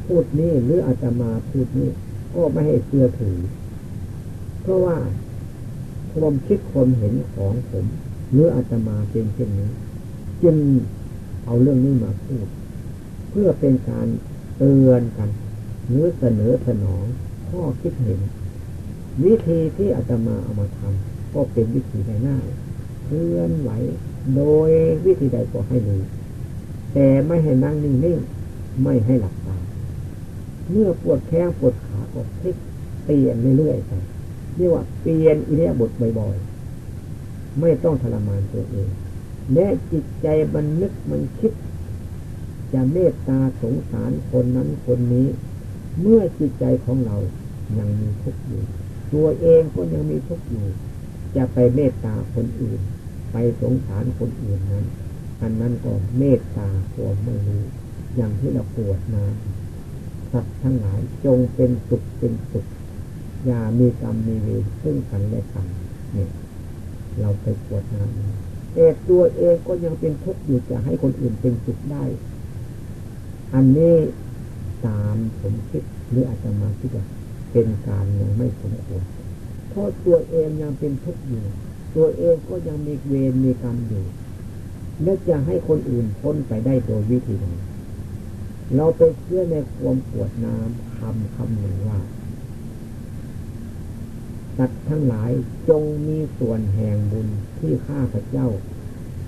พูดนี่หรืออาจจะมาพูดนี่ก็ไม่ให้เชื่อถือ เพราะว่าความคิดความเห็นของผมหรืออาตมาเป็นเช่นนี้จึงเอาเรื่องนี้มาพูด เพื่อเป็นการเตือนกันหรือเสนอสนองข้อคิดเห็น วิธีที่อาตมาเอามาทำ ก็เป็นวิธีง่ายเคลื่อนไหว โดยวิธีใดก็ให้รู้แต่ไม่ให้นั่งนิ่งๆไม่ให้หลับตา เมื่อปวดแข้งปวดขาก็พลิกเปลี่ยนเรื่อยๆไปเรียกว่าเปลี่ยนอิเลียบทบ่อยๆไม่ต้องทรมานตัวเองแม้จิตใจมันนึกมันคิด จะเมตตาสงสารคนนั้นคนนี้ เมื่อจิตใจของเรายังมีทุกข์อยู่ ตัวเองก็ยังมีทุกข์อยู่ จะไปเมตตาคนอื่น ไปสงสารคนอื่นนั้น อันนั้นก็เมตตาควมไม่รู้อย่างที่เราปวดนาสัตว์ทั้งหลายจงเป็นสุขเป็นสุขอย่ามีกรรมมีเวรซึ่งกันและกันเนี่ยเราไปปวดน้ำแต่ตัวเองก็ยังเป็นทุกข์อยู่จะให้คนอื่นเป็นสุขได้ อันนี้ตามผมคิดหรืออาจจะมาคิดว่าเป็นการยังไม่สมควร เพราะตัวเองยังเป็นทุกข์อยู่ ตัวเองก็ยังมีเวรมีกรรมอยู่ แล้วจะให้คนอื่นพ้นไปได้โดยวิธีไหนเราไปเชื่อในความปวดน้ำคำคำหนึ่งว่าสัตว์ทั้งหลายจงมีส่วนแห่งบุญที่ข้าพระเจ้า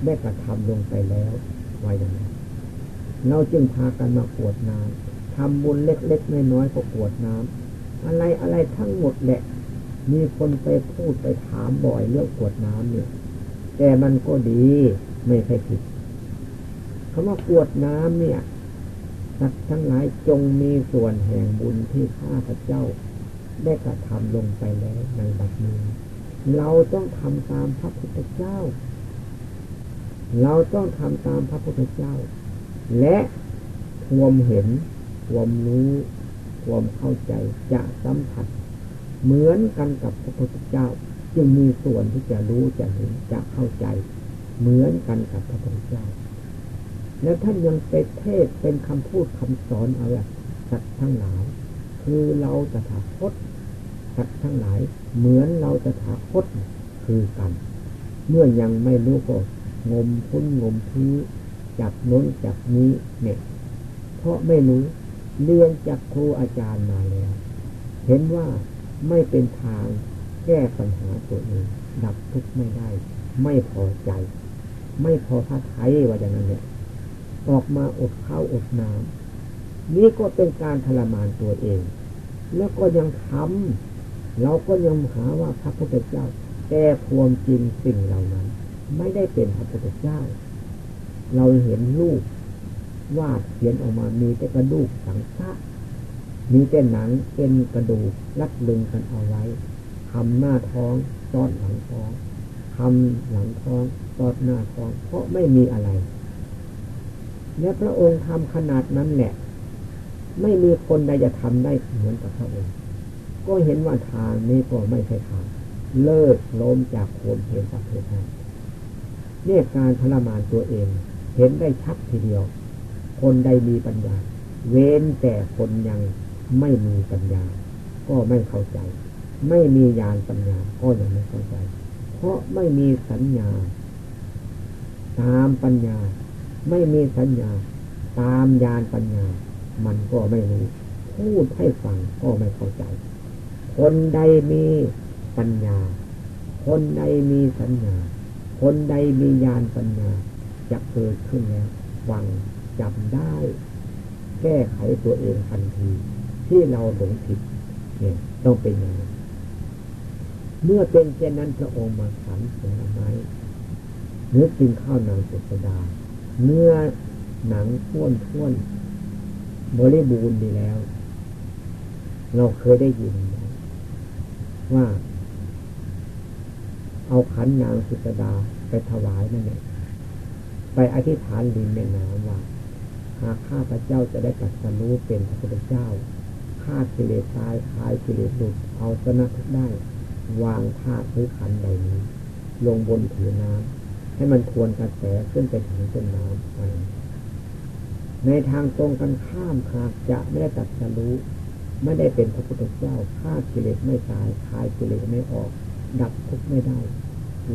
ได้กระทำลงไปแล้วไว้อย่างนั้นเราจึงพากันมากวดน้ำทำบุญเล็กๆน้อยๆก็กวดน้ำอะไรอะไรทั้งหมดแหละ มีคนไปพูดไปถามบ่อยเรื่องกวดน้ำเนี่ย แต่มันก็ดีไม่ใช่ผิดคำว่ากวดน้ำเนี่ยสัตว์ทั้งหลายจงมีส่วนแห่งบุญที่ข้าพเจ้า ได้กระทำลงไปแล้วในบัดนี้ เราต้องทำตามพระพุทธเจ้า เราต้องทำตามพระพุทธเจ้า และความเห็น ความรู้ ความเข้าใจจะสัมผัส เหมือนกันกับพระพุทธเจ้า จึงมีส่วนที่จะรู้จะเห็นจะเข้าใจ เหมือนกันกับพระพุทธเจ้า แล้วท่านยังไปเทศเป็นคำพูดคำสอนอาละสัตว์ทั้งหลายคือเราจะถาคตสัตว์ทั้งหลาย เหมือนเราจะถาคตคือกัน เมื่อยังไม่รู้ก็งมพุ้นงมพีจับน้นจับนี้เนี่ยเพราะไม่รู้เรียนจากครูอาจารย์มาแล้ว เห็นว่า ไม่เป็นทางแก้ปัญหาตัวเองดับทุกข์ไม่ได้ ไม่พอใจ ไม่พอพระไทยว่าอย่างนั้นเนี่ยออกมาอดข้าวอดน้ำนี่ก็เป็นการทรมานตัวเอง แล้วก็ยังทำเราก็ยังหาว่าพระพุทธเจ้า แต่ความจริงสิ่งเหล่านั้น ไม่ได้เป็นพระพุทธเจ้า เราเห็นรูปวาดเขียนออกมามีแต่กระดูกสังฆะ มีแต่หนังเป็นกระดูกรัดลึงกันเอาไว้ทำหน้าท้องตอดหลังท้องทำหลังท้องตอดหน้าท้อง เพราะไม่มีอะไร และพระองค์ทำขนาดนั้นแหละ ไม่มีคนใดจะทำได้เหมือนกับพระองค์ ก็เห็นว่าทางนี้ก็ไม่ใช่ทาง เลิกล้มจากโคนเพียงประเภทนั้นเนี่ยการทรมานตัวเอง เห็นได้ชัดทีเดียว คนใดมีปัญญา เว้นแต่คนยัง ไม่มีปัญญา ก็ไม่เข้าใจ ไม่มีญาณปัญญาก็ยังไม่เข้าใจ เพราะไม่มีสัญญา ตามปัญญา ไม่มีสัญญา ตามญาณปัญญา มันก็ไม่รู้พูดให้ฟังก็ไม่เข้าใจ คนใดมีปัญญา คนใดมีสัญญา คนใดมีญาณปัญญาจะเกิดขึ้นแล้ววังจำได้ แก้ไขตัวเองทันที ที่เราหลงผิดเนี่ยต้องเป็นอย่างนั้นเมื่อเป็นเช่นนั้นพระองค์มาสันผลไม้เนื้อกินข้าวนางสุสดา เนื้อหนังท้วนท้วนบริบูรณ์ดีแล้ว เราเคยได้ยิน ว่า เอาขันนางสุสดาไปถวายนั่นเองไปอธิษฐานดินแม่น้ำว่าหากข้าพระเจ้าจะได้กัดสรู้เป็นพระพุทธเจ้า ฆ่ากิเลสตายคลายกิเลสหลุดเอาชนะทุกได้ วางธาตุหรือขันใดนี้ ลงบนถือน้ำให้มันทวนกระแสขึ้นไปถึงต้นน้ำไปในทางตรงกันข้ามหากจะไม่ได้ตัดสรู้ไม่ได้เป็นพระพุทธเจ้าฆ่ากิเลสไม่ตายคลายกิเลสไม่ออก ดับทุกข์ไม่ได้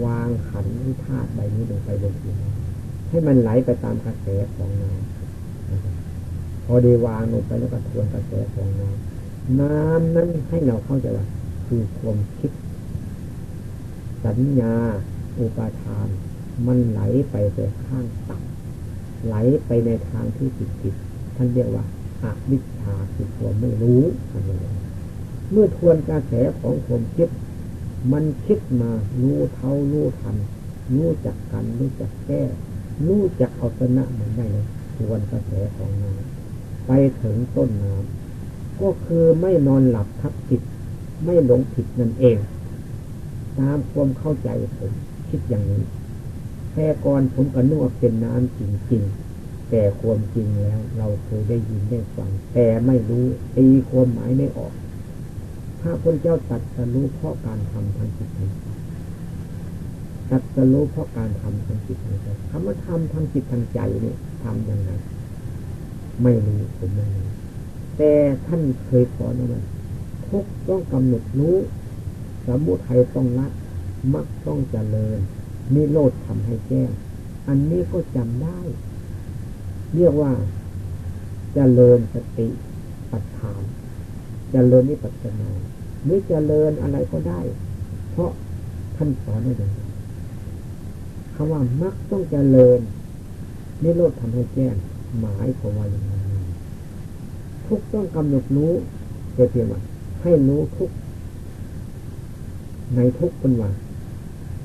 วางขันที่ธาตุใบนี้ลงไปบนพื้นให้มันไหลไปตามกระแสของน้ำ พอด้วางลงไปแล้วก็ทวนกระแสของน้ำน้ำนั้นให้เราเข้าใจว่าคือความคิด สัญญา อุปาทาน มันไหลไปแต่ข้างต่ำไหลไปในทางที่ผิดผิดท่านเรียกว่าอาวิชชาคือความไม่รู้ท่านเรียกเมื่อทวนกระแสของความคิด มันคิดมารู้เท่ารู้ทันรู้จักกันรู้จักแก้ รู้จักเอาชนะมันได้เลยทวนกระแสของน้ำ ไปถึงต้นน้ำก็คือไม่นอนหลับทับจิตไม่หลงผิดนั่นเอง ตามความเข้าใจผมคิดอย่างนี้แค่ก่อนผมก็นึกว่าเป็นน้ำจริงๆ แต่ความจริงแล้ว เราเคยได้ยินได้ฟัง แต่ไม่รู้ตีความหมายไม่ออก ถ้าพระเจ้าตัดสรู้เพราะการทำทางจิตทางใจตัดสรู้เพราะการทำทางจิตทางใจคำว่าทำทางจิตทางใจเนี่ยทำยังไง ไม่รู้ผมไม่รู้แต่ท่านเคยสอนว่าทุกต้องกำหนดรู้สมุทัยต้องละมักต้องเจริญนิโรธทำให้แจ้อันนี้ก็จำได้ เรียกว่าเจริญสติปัฏฐานเจริญนิปัสนาหรือเจริญอะไรก็ได้ เพราะท่านสอนไว้อย่างคำว่ามักต้องเจริญนิโรธทำให้แจ้ หมายของว่าอย่างไรทุกต้องกำหนดรู้เพียงว่าให้รู้ทุกในทุกเป็นว่า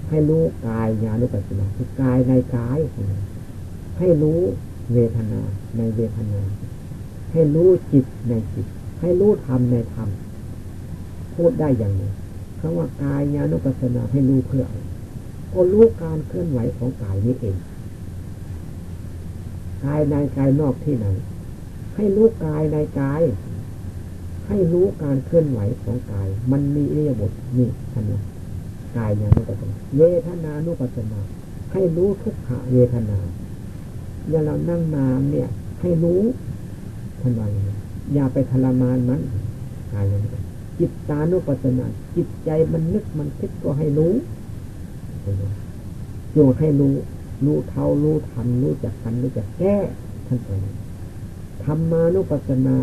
ให้รู้กายญาณุปัสสนาคือกายในกายให้รู้เวทนาในเวทนา ให้รู้จิตในจิต ให้รู้ธรรมในธรรมพูดได้อย่างนี้คำว่ากายญาณุปัสสนาให้รู้เพื่อก็รู้การเคลื่อนไหวของกายนี้เอง กายในกายนอกที่ไหน ให้รู้กายในกาย ให้รู้การเคลื่อนไหวของกาย มันมีเรียบทนี่ท่านนะกายญาณุปัสสนาเวทนานุปัสสนา ให้รู้ทุกขเวทนาอย่าเรานั่งนานเนี่ย ให้รู้ท่านว่าอย่างยาไปทรมานมันกายญาจิตตานุปัสสนา จิตใจมันนึกมันคิดก็ให้รู้จงให้รู้ รู้เท่ารู้ทันรู้จักกันรู้จักแก้ท่านเองธรรมานุปัสสนา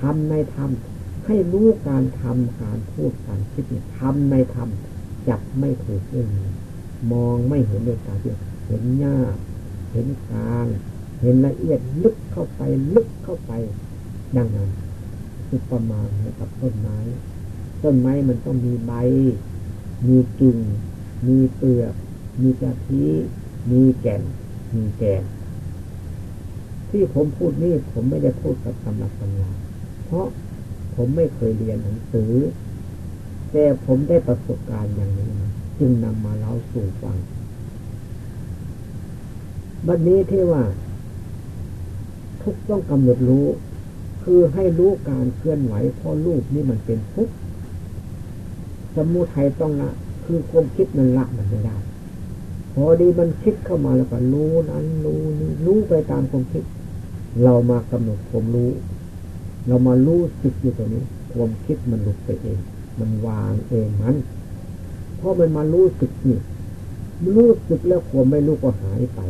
ทำในธรรมให้รู้การทำการพูดการคิดทำในธรรมจับไม่ถูกเรื่องมองไม่เห็นด้วยตาเดียวเห็นหน้าเห็นกลางเห็นละเอียดลึกเข้าไปลึกเข้าไปดังนั้นอุปมาเหมือนกับต้นไม้ ต้นไม้มันต้องมีใบ มีกิ่ง มีเปลือก มีกะทิ มีแก่น มีแกน ที่ผมพูดนี่ผมไม่ได้พูดกับตำรับตำราเพราะผมไม่เคยเรียนหนังสือ แต่ผมได้ประสบการณ์อย่างนี้จึงนำมาเล่าสู่ฟัง บัดนี้ที่ว่า ทุกต้องกำหนดรู้ คือให้รู้การเคลื่อนไหวเพราะรูปนี่มันเป็นทุกสมุทัยต้องละ คือความคิดมันละมันไม่ได้ พอดีมันคิดเข้ามาแล้วก็รู้นั้นรู้นี้รู้ไปตามความคิด เรามากำหนดความรู้ เรามารู้สึกอยู่ตรงนี้ ความคิดมันหลุดไปเอง มันวางเองมันเพราะมันมารู้สึกนี่รู้สึกแล้วความไม่รู้ก็หายไป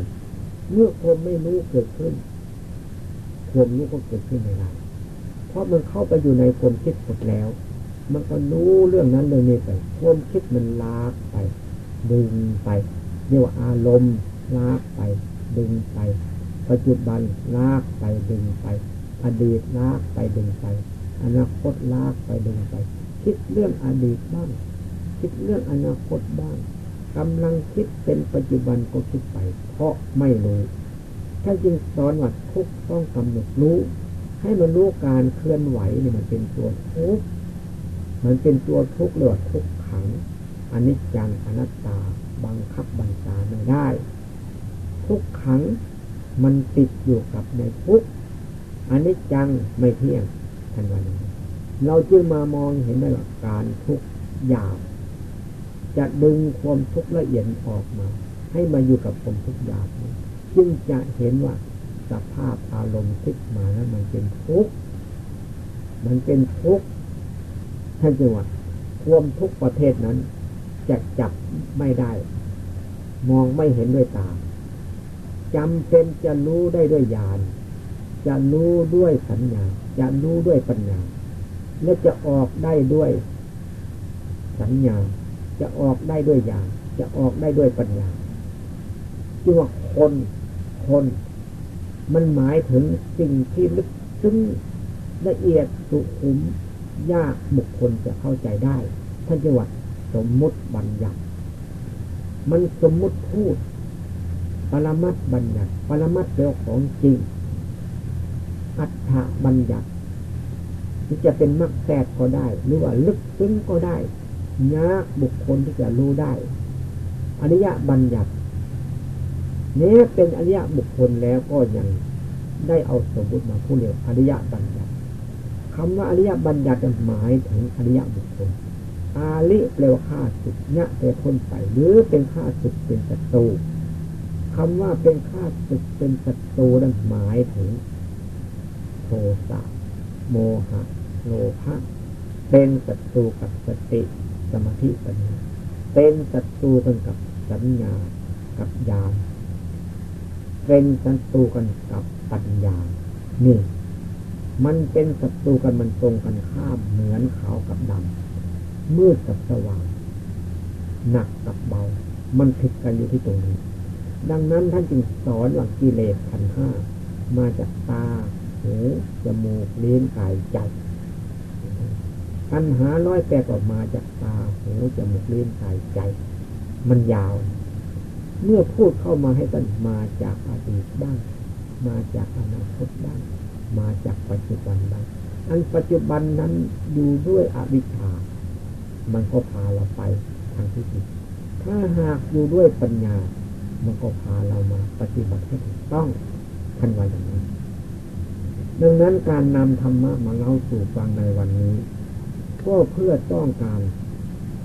เมื่อความไม่รู้เกิดขึ้นความรู้ก็เกิดขึ้นไม่ได้เพราะมันเข้าไปอยู่ในความคิดหมดแล้ว มันก็รู้เรื่องนั้นเรื่องนี้ไป ความคิดมันลากไป ดึงไป เรียกว่าอารมณ์ลากไป ดึงไป ปัจจุบันลากไปดึงไป อดีตลากไปดึงไป อนาคตลากไปดึงไป คิดเรื่องอดีตบ้าง คิดเรื่องอนาคตบ้างกำลังคิดเป็นปัจจุบันก็คิดไป เพราะไม่รู้ถ้าจึงสอนว่าทุกต้องกำหนดรู้ ให้มันรู้การเคลื่อนไหวเนี่ยมันเป็นตัวทุกมันเป็นตัวทุกข์เลยทุกขังอนิจจังอนัตตา บังคับบัญชาไม่ได้ ทุกขังมันติดอยู่กับในทุกอันิจจังไม่เที่ยงทันวันเราจึงมามองเห็นได้ว่าการทุกหยาบจะดึงความทุกข์ละเอียดออกมา ให้มาอยู่กับความทุกข์หยาบจึงจะเห็นว่าสภาพอารมณ์คิดมาแล้วมันเป็นทุกข์มันเป็นทุกข์ท่านจึงว่าความทุกข์ประเภทนั้น จะจับไม่ได้ มองไม่เห็นด้วยตาจำเป็นจะรู้ได้ด้วยญาณจะรู้ด้วยสัญญา จะรู้ด้วยปัญญา และจะออกได้ด้วย สัญญา จะออกได้ด้วยญาณจะออกได้ด้วยปัญญาจึงว่าคนคน มันหมายถึงสิ่งที่ลึกซึ้งละเอียดสุขุมยากบุคคลจะเข้าใจได้ท่านจังหวัด สมมุติบัญญัติ มันสมมุติพูด ปรมัตบัญญัติ ปรมัตเป็นของจริง อัฏฐบัญญัติที่จะเป็นมรรคแทรกก็ได้ หรือว่าลึกซึ้งก็ได้ยากบุคคลที่จะรู้ได้ อริยบัญญัตินี้เป็นอริยบุคคลแล้วก็ยังได้เอาสมมติมาพูดเรียกอริยบัญญัติคำว่าอริยบัญญัติหมายถึงอริยบุคคลาลิแปลว่าข้าศึกเนี่ยแปลพ้นไปหรือเป็นข้าศึกเป็นศัตรูคำว่าเป็นข้าศึกเป็นศัตรูนั้นหมายถึง โทสะโมหะโลภะเป็นศัตรูกับสติสมาธิปัญญาเป็นศัตรูกันกับสัญญากับญาณเป็นศัตรูกันกับปัญญา นี่ มันเป็นศัตรูกันมันตรงกันข้ามเหมือนขาวกับดำ มืดกับสว่าง หนักกับเบา มันผิดกันอยู่ที่ตรงนี้ ดังนั้นท่านจึงสอนหลักกิเลสขันห้ามาจากตาหูจมูกเลี้ยงกายใจปัญหาร้อยแปดออกมาจากตาหูจมูกเลี้ยงกายใจ มันยาว เมื่อพูดเข้ามาให้ท่านมาจากอดีตบ้าง มาจากอนาคตบ้าง มาจากปัจจุบันบ้าง อันปัจจุบันนั้นอยู่ด้วยอวิชชา มันก็พาเราไปทางที่ผิดถ้าหากอยู่ด้วยปัญญา มันก็พาเรามาปฏิบัติให้ถูกต้องทันวันอย่างนั้น ดังนั้นการนำธรรมะมาเล่าสู่ฟังในวันนี้ ก็เพื่อต้องการ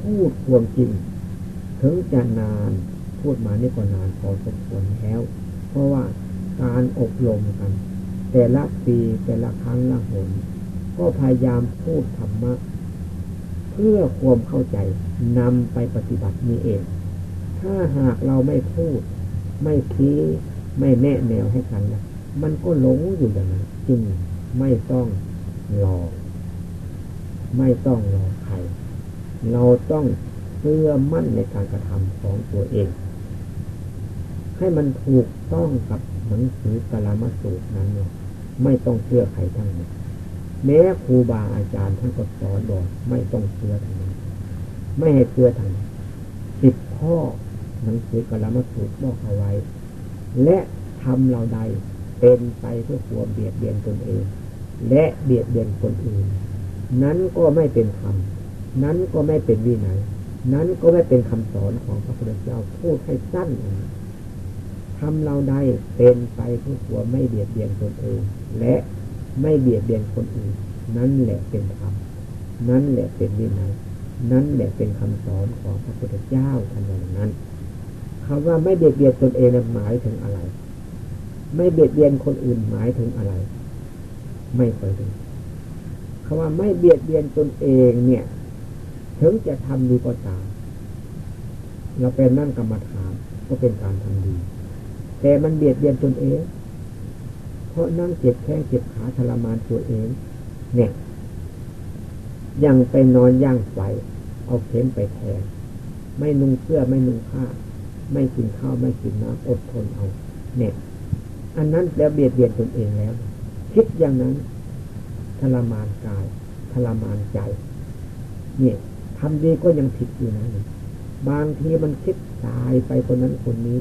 พูดความจริง ถึงจะนานพูดมานี่ก็นานพอสมควรแล้ว เพราะว่าการอบรมกัน แต่ละปีแต่ละครั้งละหนก็พยายามพูดธรรมะ เพื่อความเข้าใจนำไปปฏิบัตินี้เอง ถ้าหากเราไม่พูด ไม่ชี้ไม่แนะแนวให้กันนะมันก็หลงอยู่อย่างนั้นจึงไม่ต้องรอ ไม่ต้องรอใคร เราต้องเชื่อมั่นในการกระทำของตัวเอง ให้มันถูกต้องกับหนังสือกลามาสูตรนั้นเนาะไม่ต้องเชื่อใครทั้งนั้น แม้ครูบาอาจารย์ท่านก็สอนบอกไม่ต้องเชื่อทางนั้นไม่ให้เชื่อทางนั้นสิบข้อหนังสือกลามาสูตรบอกเอาไว้ และทำเราใดเป็นไปเพื่อความเบียดเบียนตนเอง และเบียดเบียนคนอื่น นั้นก็ไม่เป็นธรรมนั้นก็ไม่เป็นวินัยนั้นก็ไม่เป็นคำสอนของพระพุทธเจ้าพูดให้สั้นทำเราได้เป็นไปเพื่อความไม่เบียดเบียนตนเอง และ ไม่เบียดเบียนคนอื่น นั่นแหละเป็นธรรมนั่นแหละเป็นวินัยนั่นแหละเป็นคำสอนของพระพุทธเจ้าท่านอย่างนั้นคำว่าไม่เบียดเบียนตนเองหมายถึงอะไร ไม่เบียดเบียนคนอื่นหมายถึงอะไร ไม่เคยดูคำว่าไม่เบียดเบียนตนเองเนี่ย ถึงจะทำดีก็ตาม เราเป็นนั่งกรรมฐานก็เป็นการทำดี แต่มันเบียดเบียนตนเอง เพราะนั่งเจ็บแข้งเจ็บขาทรมานตัวเอง เนี่ย ยังไปนอนย่างไฟเอาเข็มไปแทงไม่นุ่งเสื้อไม่นุ่งผ้า ไม่กินข้าวไม่กินน้ำอดทนเอา เนี่ย อันนั้นแล้วเบียดเบียนตนเองแล้ว คิดอย่างนั้นทรมานกายทรมานใจ เนี่ยทำดีก็ยังผิดอยู่นะบางทีมันคิดตายไปคนนั้นคนนี้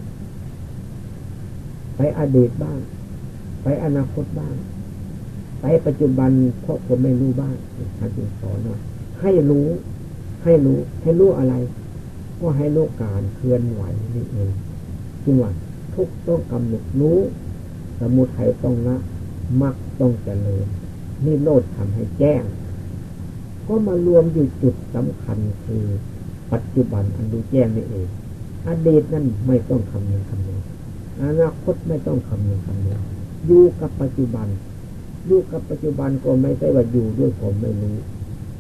ไปอดีตบ้าง ไปอนาคตบ้าง ไปปัจจุบันเพราะผมไม่รู้บ้างท่านจึงสอนว่าให้รู้ ให้รู้ ให้รู้อะไร ก็ให้รู้การเคลื่อนไหวนี่เองจริงว่าทุกต้องกำหนดรู้ สมุทัยต้องละมักต้องเจริญนี่โลดทำให้แจ้ง ก็มารวมอยู่จุดสำคัญคือปัจจุบันอันรู้แจ้งนี่เองอดีตนั่นไม่ต้องคำนึงคำนึงอนาคตไม่ต้องคำนึงคำนึง อยู่กับปัจจุบัน อยู่กับปัจจุบันก็ไม่ใช่ว่าอยู่ด้วยผมไม่รู้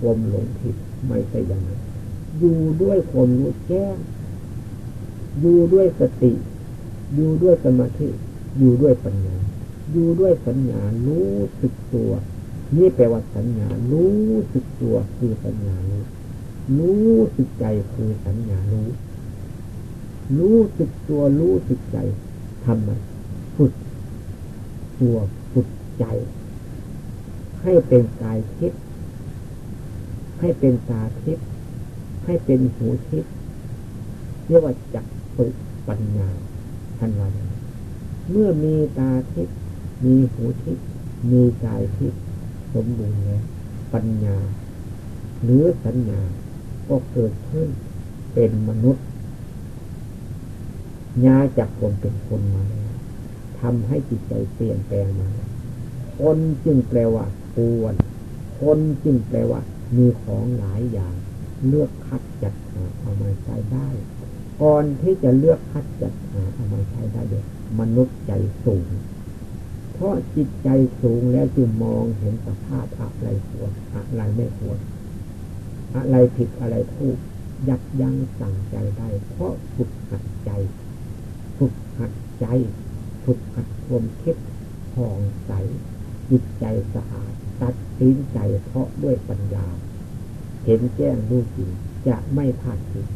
ผมหลงผิดไม่ใช่อย่างนั้น อยู่ด้วยผมรู้แจ้ง อยู่ด้วยสติ อยู่ด้วยสมาธิ อยู่ด้วยปัญญา อยู่ด้วยสัญญารู้สึกตัว นี่แปลว่าสัญญารู้สึกตัวคือสัญญารู้รู้สึกใจคือสัญญารู้ รู้สึกตัวรู้สึกใจทำมันฝึก ตัวฝึกใจ ให้เป็นกายทิพย์ให้เป็นตาทิพย์ให้เป็นหูทิพย์เรียกว่าจักฝึกปัญญาทันวันเมื่อมีตาทิพย์มีหูทิพย์มีกายทิพย์สมบูรณ์แล้วปัญญา หรือสัญญาก็เกิดขึ้นเป็นมนุษย์ญาจากคนเป็นคนมาแล้ว ทำให้จิตใจเปลี่ยนแปลงมา คนจึงแปลว่าควร คนจึงแปลว่า มีของหลายอย่าง เลือกคัดจัดหาเอามาใช้ได้ ก่อนที่จะเลือกคัดจัดหาเอามาใช้ได้เด็กมนุษย์ใจสูง เพราะจิตใจสูงแล้วจึงมองเห็นสภาพอะไรควรอะไรไม่ควรอะไรผิดอะไรถูกยับยั้งสั่งใจได้ เพราะฝึกหัดใจ ฝึกหัดใจ ฝึกหัดความคิดผ่องใส จิตใจสะอาด ตัดสินใจเพราะด้วยปัญญา เห็นแจ้งรู้จริงจะไม่พลาดผิด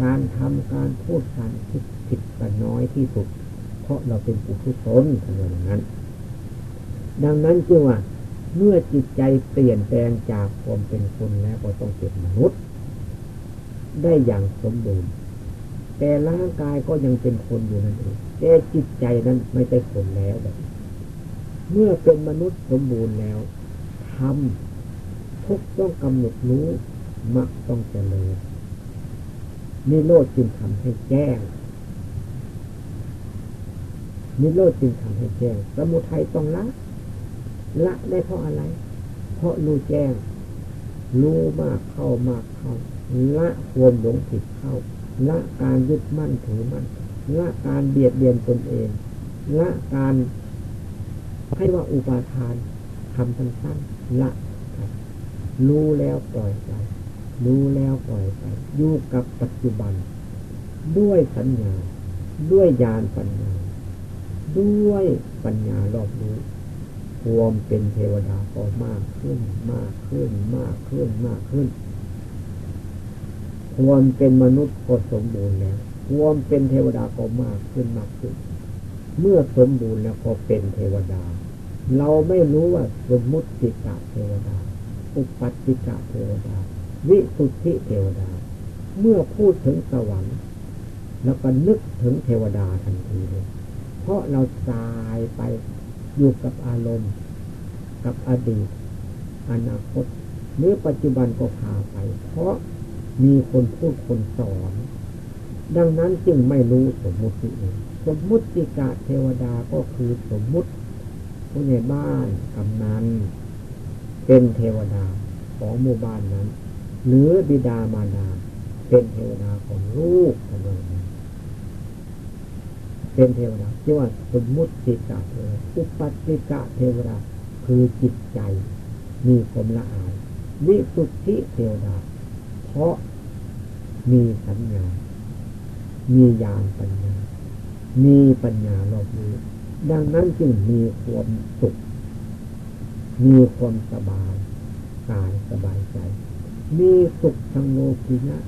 การทำการพูดการคิดผิดกันน้อยที่สุด เพราะเราเป็นปุถุชนทำอย่างนั้น ดังนั้นจึงว่าเมื่อจิตใจเปลี่ยนแปลงจากความเป็นคนแล้วก็ต้องเป็นมนุษย์ ได้อย่างสมบูรณ์ แต่ร่างกายก็ยังเป็นคนอยู่นั่นเอง แต่จิตใจนั้นไม่ใช่คนแล้วแบบเมื่อเป็นมนุษย์สมบูรณ์แล้วทำทุกต้องกำหนดรู้มักต้องเจริญนิโรธจึงทำให้แจ้งนิโรธจึงทำให้แจ้ง สมุทัยต้องละ ละได้เพราะอะไร เพราะรู้แจ้ง รู้มากเข้ามากเข้า ละความหลงผิดเข้า ละการยึดมั่นถือมั่น ละการเบียดเบียนตนเองละการให้ว่าอุปาทานทำสั้นๆละรู้แล้วปล่อยไปรู้แล้วปล่อยไปอยู่กับปัจจุบัน ด้วยสัญญา ด้วยญาณปัญญา ด้วยปัญญารอบรู้ความเป็นเทวดาก็มากขึ้น มากขึ้น มากขึ้น มากขึ้น ความเป็นมนุษย์ก็สมบูรณ์แล้ว ความเป็นเทวดาก็มากขึ้นมากขึ้น เมื่อสมบูรณ์แล้วก็เป็นเทวดา เราไม่รู้ว่าสมมุติกะเทวดา อุปัติกะเทวดา วิสุทธิเทวดา เมื่อพูดถึงสวรรค์แล้วก็นึกถึงเทวดาทันทีเลย เพราะเราตายไปอยู่กับอารมณ์ กับอดีต อนาคต หรือปัจจุบันก็พาไป เพราะมีคนพูดคนสอน ดังนั้นจึงไม่รู้สมมุติสมมุติกะเทวดาก็คือสมมุติ ผู้ในบ้านกำนันเป็นเทวดาของหมู่บ้านนั้น หรือบิดามารดา เป็นเทวดาของลูกของเราเป็นเทวดาที่ว่าสมมุติกะเทวดาอุปัติกะเทวดาคือจิตใจ มีความละอายวิสุทธิเทวดา เพราะมีสัญญา มีญาณปัญญา มีปัญญารอบรู้ดังนั้นจึงมีความสุข มีความสบายกายสบายใจ มีสุขทางโลกีนะ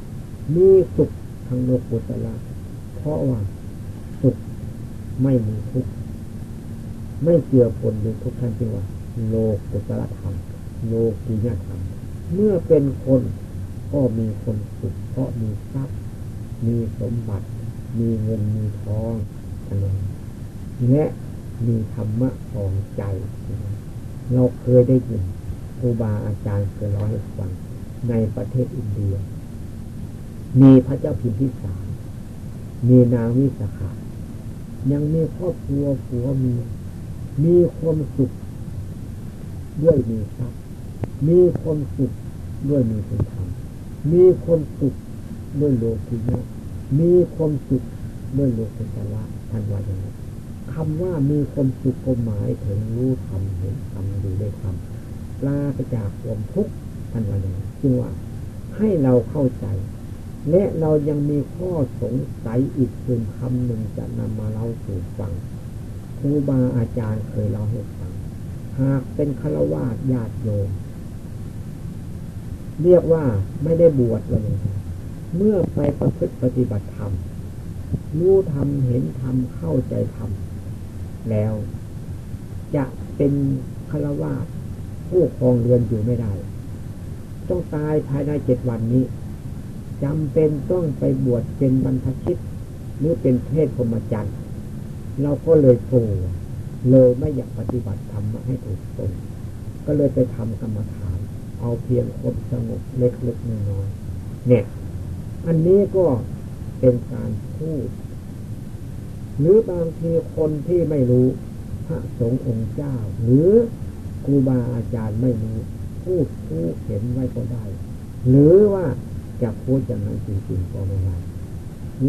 มีสุขทางโลกุตละ เพราะว่าสุขไม่มีทุกข์ ไม่เกี่ยวผลหรือทุกข์ท่านจึงว่า โลกุตละธรรม โลกียธรรม เมื่อเป็นคนก็มีคนสุขเพราะมีทรัพย์ มีสมบัติ มีเงินมีทองอะไรและมีธรรมะของใจ เราเคยได้ยินครูบาอาจารย์เคยเล่าให้ฟังในประเทศอินเดีย มีพระเจ้าพิมพิสารมีนางวิสาขายังมีครอบครัวผัวมี มีความสุขด้วยมีทรัพย์มีความสุขด้วยมีคุณธรรมมีความสุขด้วยโลกิยะ มีความสุขด้วยโลกุตละท่านว่าอย่างนี้คำว่ามีความสุขก็หมายถึงรู้ธรรมเห็นธรรมดูได้ธรรมปลาไปจากความทุกข์ท่านว่าอย่างนี้จึงว่าให้เราเข้าใจ และเรายังมีข้อสงสัยอีกเพียงคำหนึ่งจะนำมาเล่าสู่ฟังครูบาอาจารย์เคยเล่าให้ฟัง หากเป็นฆราวาสญาติโยม เรียกว่าไม่ได้บวชเลย เมื่อไปประพฤติปฏิบัติธรรมรู้ธรรมเห็นธรรมเข้าใจธรรมแล้ว จะเป็นฆราวาสผู้ครองเรือนอยู่ไม่ได้ ต้องตายภายในเจ็ดวันนี้จำเป็นต้องไปบวชเป็นบรรพชิตหรือเป็นเพศพรหมจรรย์เราก็เลยโกรเลยไม่อยากปฏิบัติธรรมให้ถูกตรงก็เลยไปทำกรรมฐาน เอาเพียงคนสงบเล็กๆน้อยๆเนี่ย อันนี้ก็เป็นการพูด หรือบางทีคนที่ไม่รู้พระสงฆ์องค์เจ้า หรือครูบาอาจารย์ไม่รู้พูดพูดเห็นไว้ก็ได้ หรือว่าจะพูดอย่างนั้นจริงๆก็ไม่ได้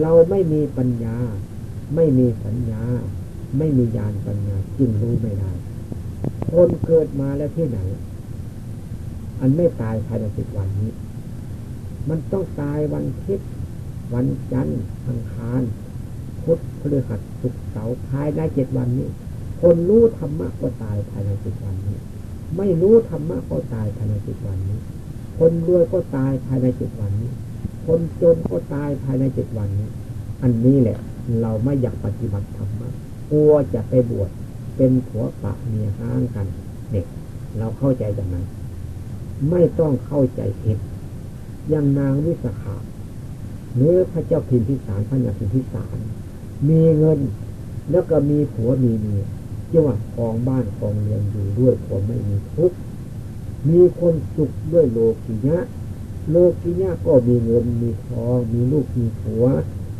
เราไม่มีปัญญา ไม่มีสัญญา ไม่มีญาณปัญญาจึงรู้ไม่ได้ คนเกิดมาแล้วที่ไหน อันไม่ตายภายในสิบวันนี้ มันต้องตายวันทิศวันจันทร์อังคารพุธพฤหัสศุกร์เสาร์ภายในเจ็ดวันนี้ คนรู้ธรรมะก็ตายภายในสิบวันนี้ ไม่รู้ธรรมะก็ตายภายในเจิตวันนี้ คนรวยก็ตายภายในเจิตวันนี้ คนจนก็ตายภายในเจิตวันนี้ อันนี้แหละ เราไม่อยากปฏิบัติธรรมะกลัวจะไปบวชเป็นผัวปะเมียห้างกันเนี่ยเราเข้าใจอย่างนั้น ไม่ต้องเข้าใจผิด ย่างนางวิสาขาเนื้อพระเจ้าพิมพิสารพระญาพิมพิสาร มีเงินแล้วก็มีผัวมีเมียเรียกว่าคองบ้านคองเรือนอยู่ด้วยผมไม่มีทุกข์มีคนสุขด้วยโลกียะ โลกียะก็มีเงินมีทอง มีลูกมีผัว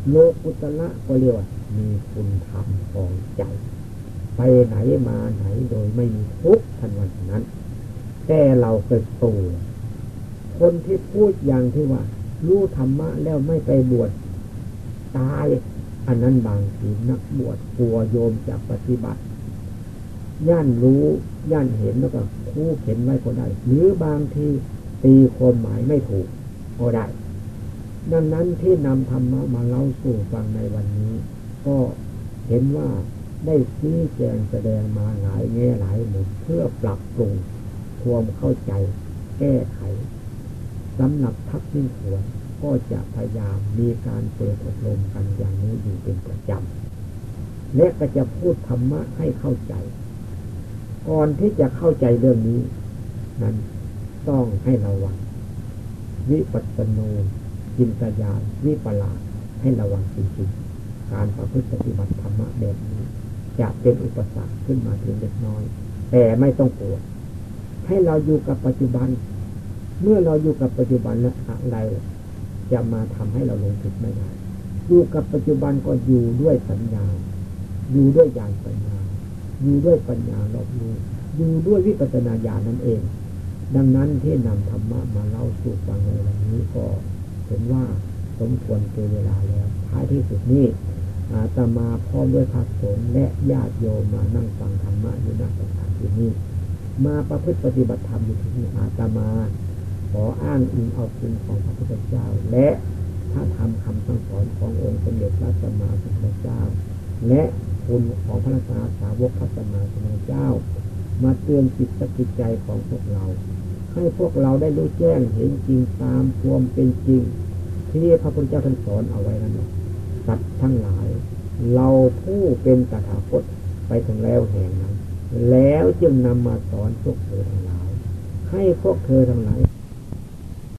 โลกุตละก็เรียกว่า มีคุณธรรมของใจ ไปไหนมาไหนโดยไม่มีทุกข์ทันวันนั้น แต่เราเคยตู คนที่พูดอย่างที่ว่ารู้ธรรมะแล้วไม่ไปบวชตาย อันนั้นบางทีนักบวชกลัวโยมจะปฏิบัติ ย่านรู้ย่านเห็นแล้วก็คู่เข็นไว้ก็ได้ หรือบางทีตีความหมายไม่ถูกก็ได้ ดังนั้นที่นำธรรมะมาเล่าสู่ฟังในวันนี้ ก็เห็นว่าได้ชี้แจงแสดงมาหลายแง่หลายมุมเพื่อปรับปรุงความเข้าใจแก้ไข สำหรับทักนิ่งหัวก็จะพยายามมีการเปิดอบรมกันอย่างนี้อยู่เป็นประจำ และก็จะพูดธรรมะให้เข้าใจ ก่อนที่จะเข้าใจเรื่องนี้ นั้นต้องให้ระวัง วิปัสสนูจินตญาณวิปลาให้ระวังจริงๆ การประพฤติปฏิบัติธรรมะแบบนี้ จะเป็นอุปสรรคขึ้นมาเพียงเล็กน้อย แต่ไม่ต้องกลัวให้เราอยู่กับปัจจุบัน เมื่อเราอยู่กับปัจจุบันแล้วอะไรจะมาทำให้เราลงผิดไม่ได้อยู่กับปัจจุบันก็อยู่ด้วยสัญญา อยู่ด้วยญาณปัญญา อยู่ด้วยปัญญารอบรู้อยู่ด้วยวิปัสสนาญาณนั่นเอง ดังนั้นที่นำธรรมะมาเล่าสู่ฟังในวันนี้ก็เห็นว่าสมควรเกินเวลาแล้วท้ายที่สุดนี้อาตมาพร้อมด้วยพระสงฆ์และญาติโยมมานั่งฟังธรรมะอยู่ณสถานที่นี้ มาประพฤติปฏิบัติธรรมอยู่ที่นี่อาตมา ออ้างอิงเอาคุณของพระพุทธเจ้า และถ้าทำคำสั่งสอนขององค์สมเด็จพระสัมมาสัมพุทธเจ้า และคุณของพระสาสาวกพระสัมมาสัมพุทธเจ้า มาเตือนจิตสกิจใจของพวกเรา ให้พวกเราได้รู้แจ้งเห็นจริงตามความเป็นจริง ที่พระพุทธเจ้าท่านสอนเอาไว้นั่นแหละสัตว์ทั้งหลาย เราผู้เป็นตถาคตไปถึงแล้วแห่งนั้น แล้วจึงนำมาสอนพวกเธอทั้งหลาย ให้พวกเธอทั้งหลาย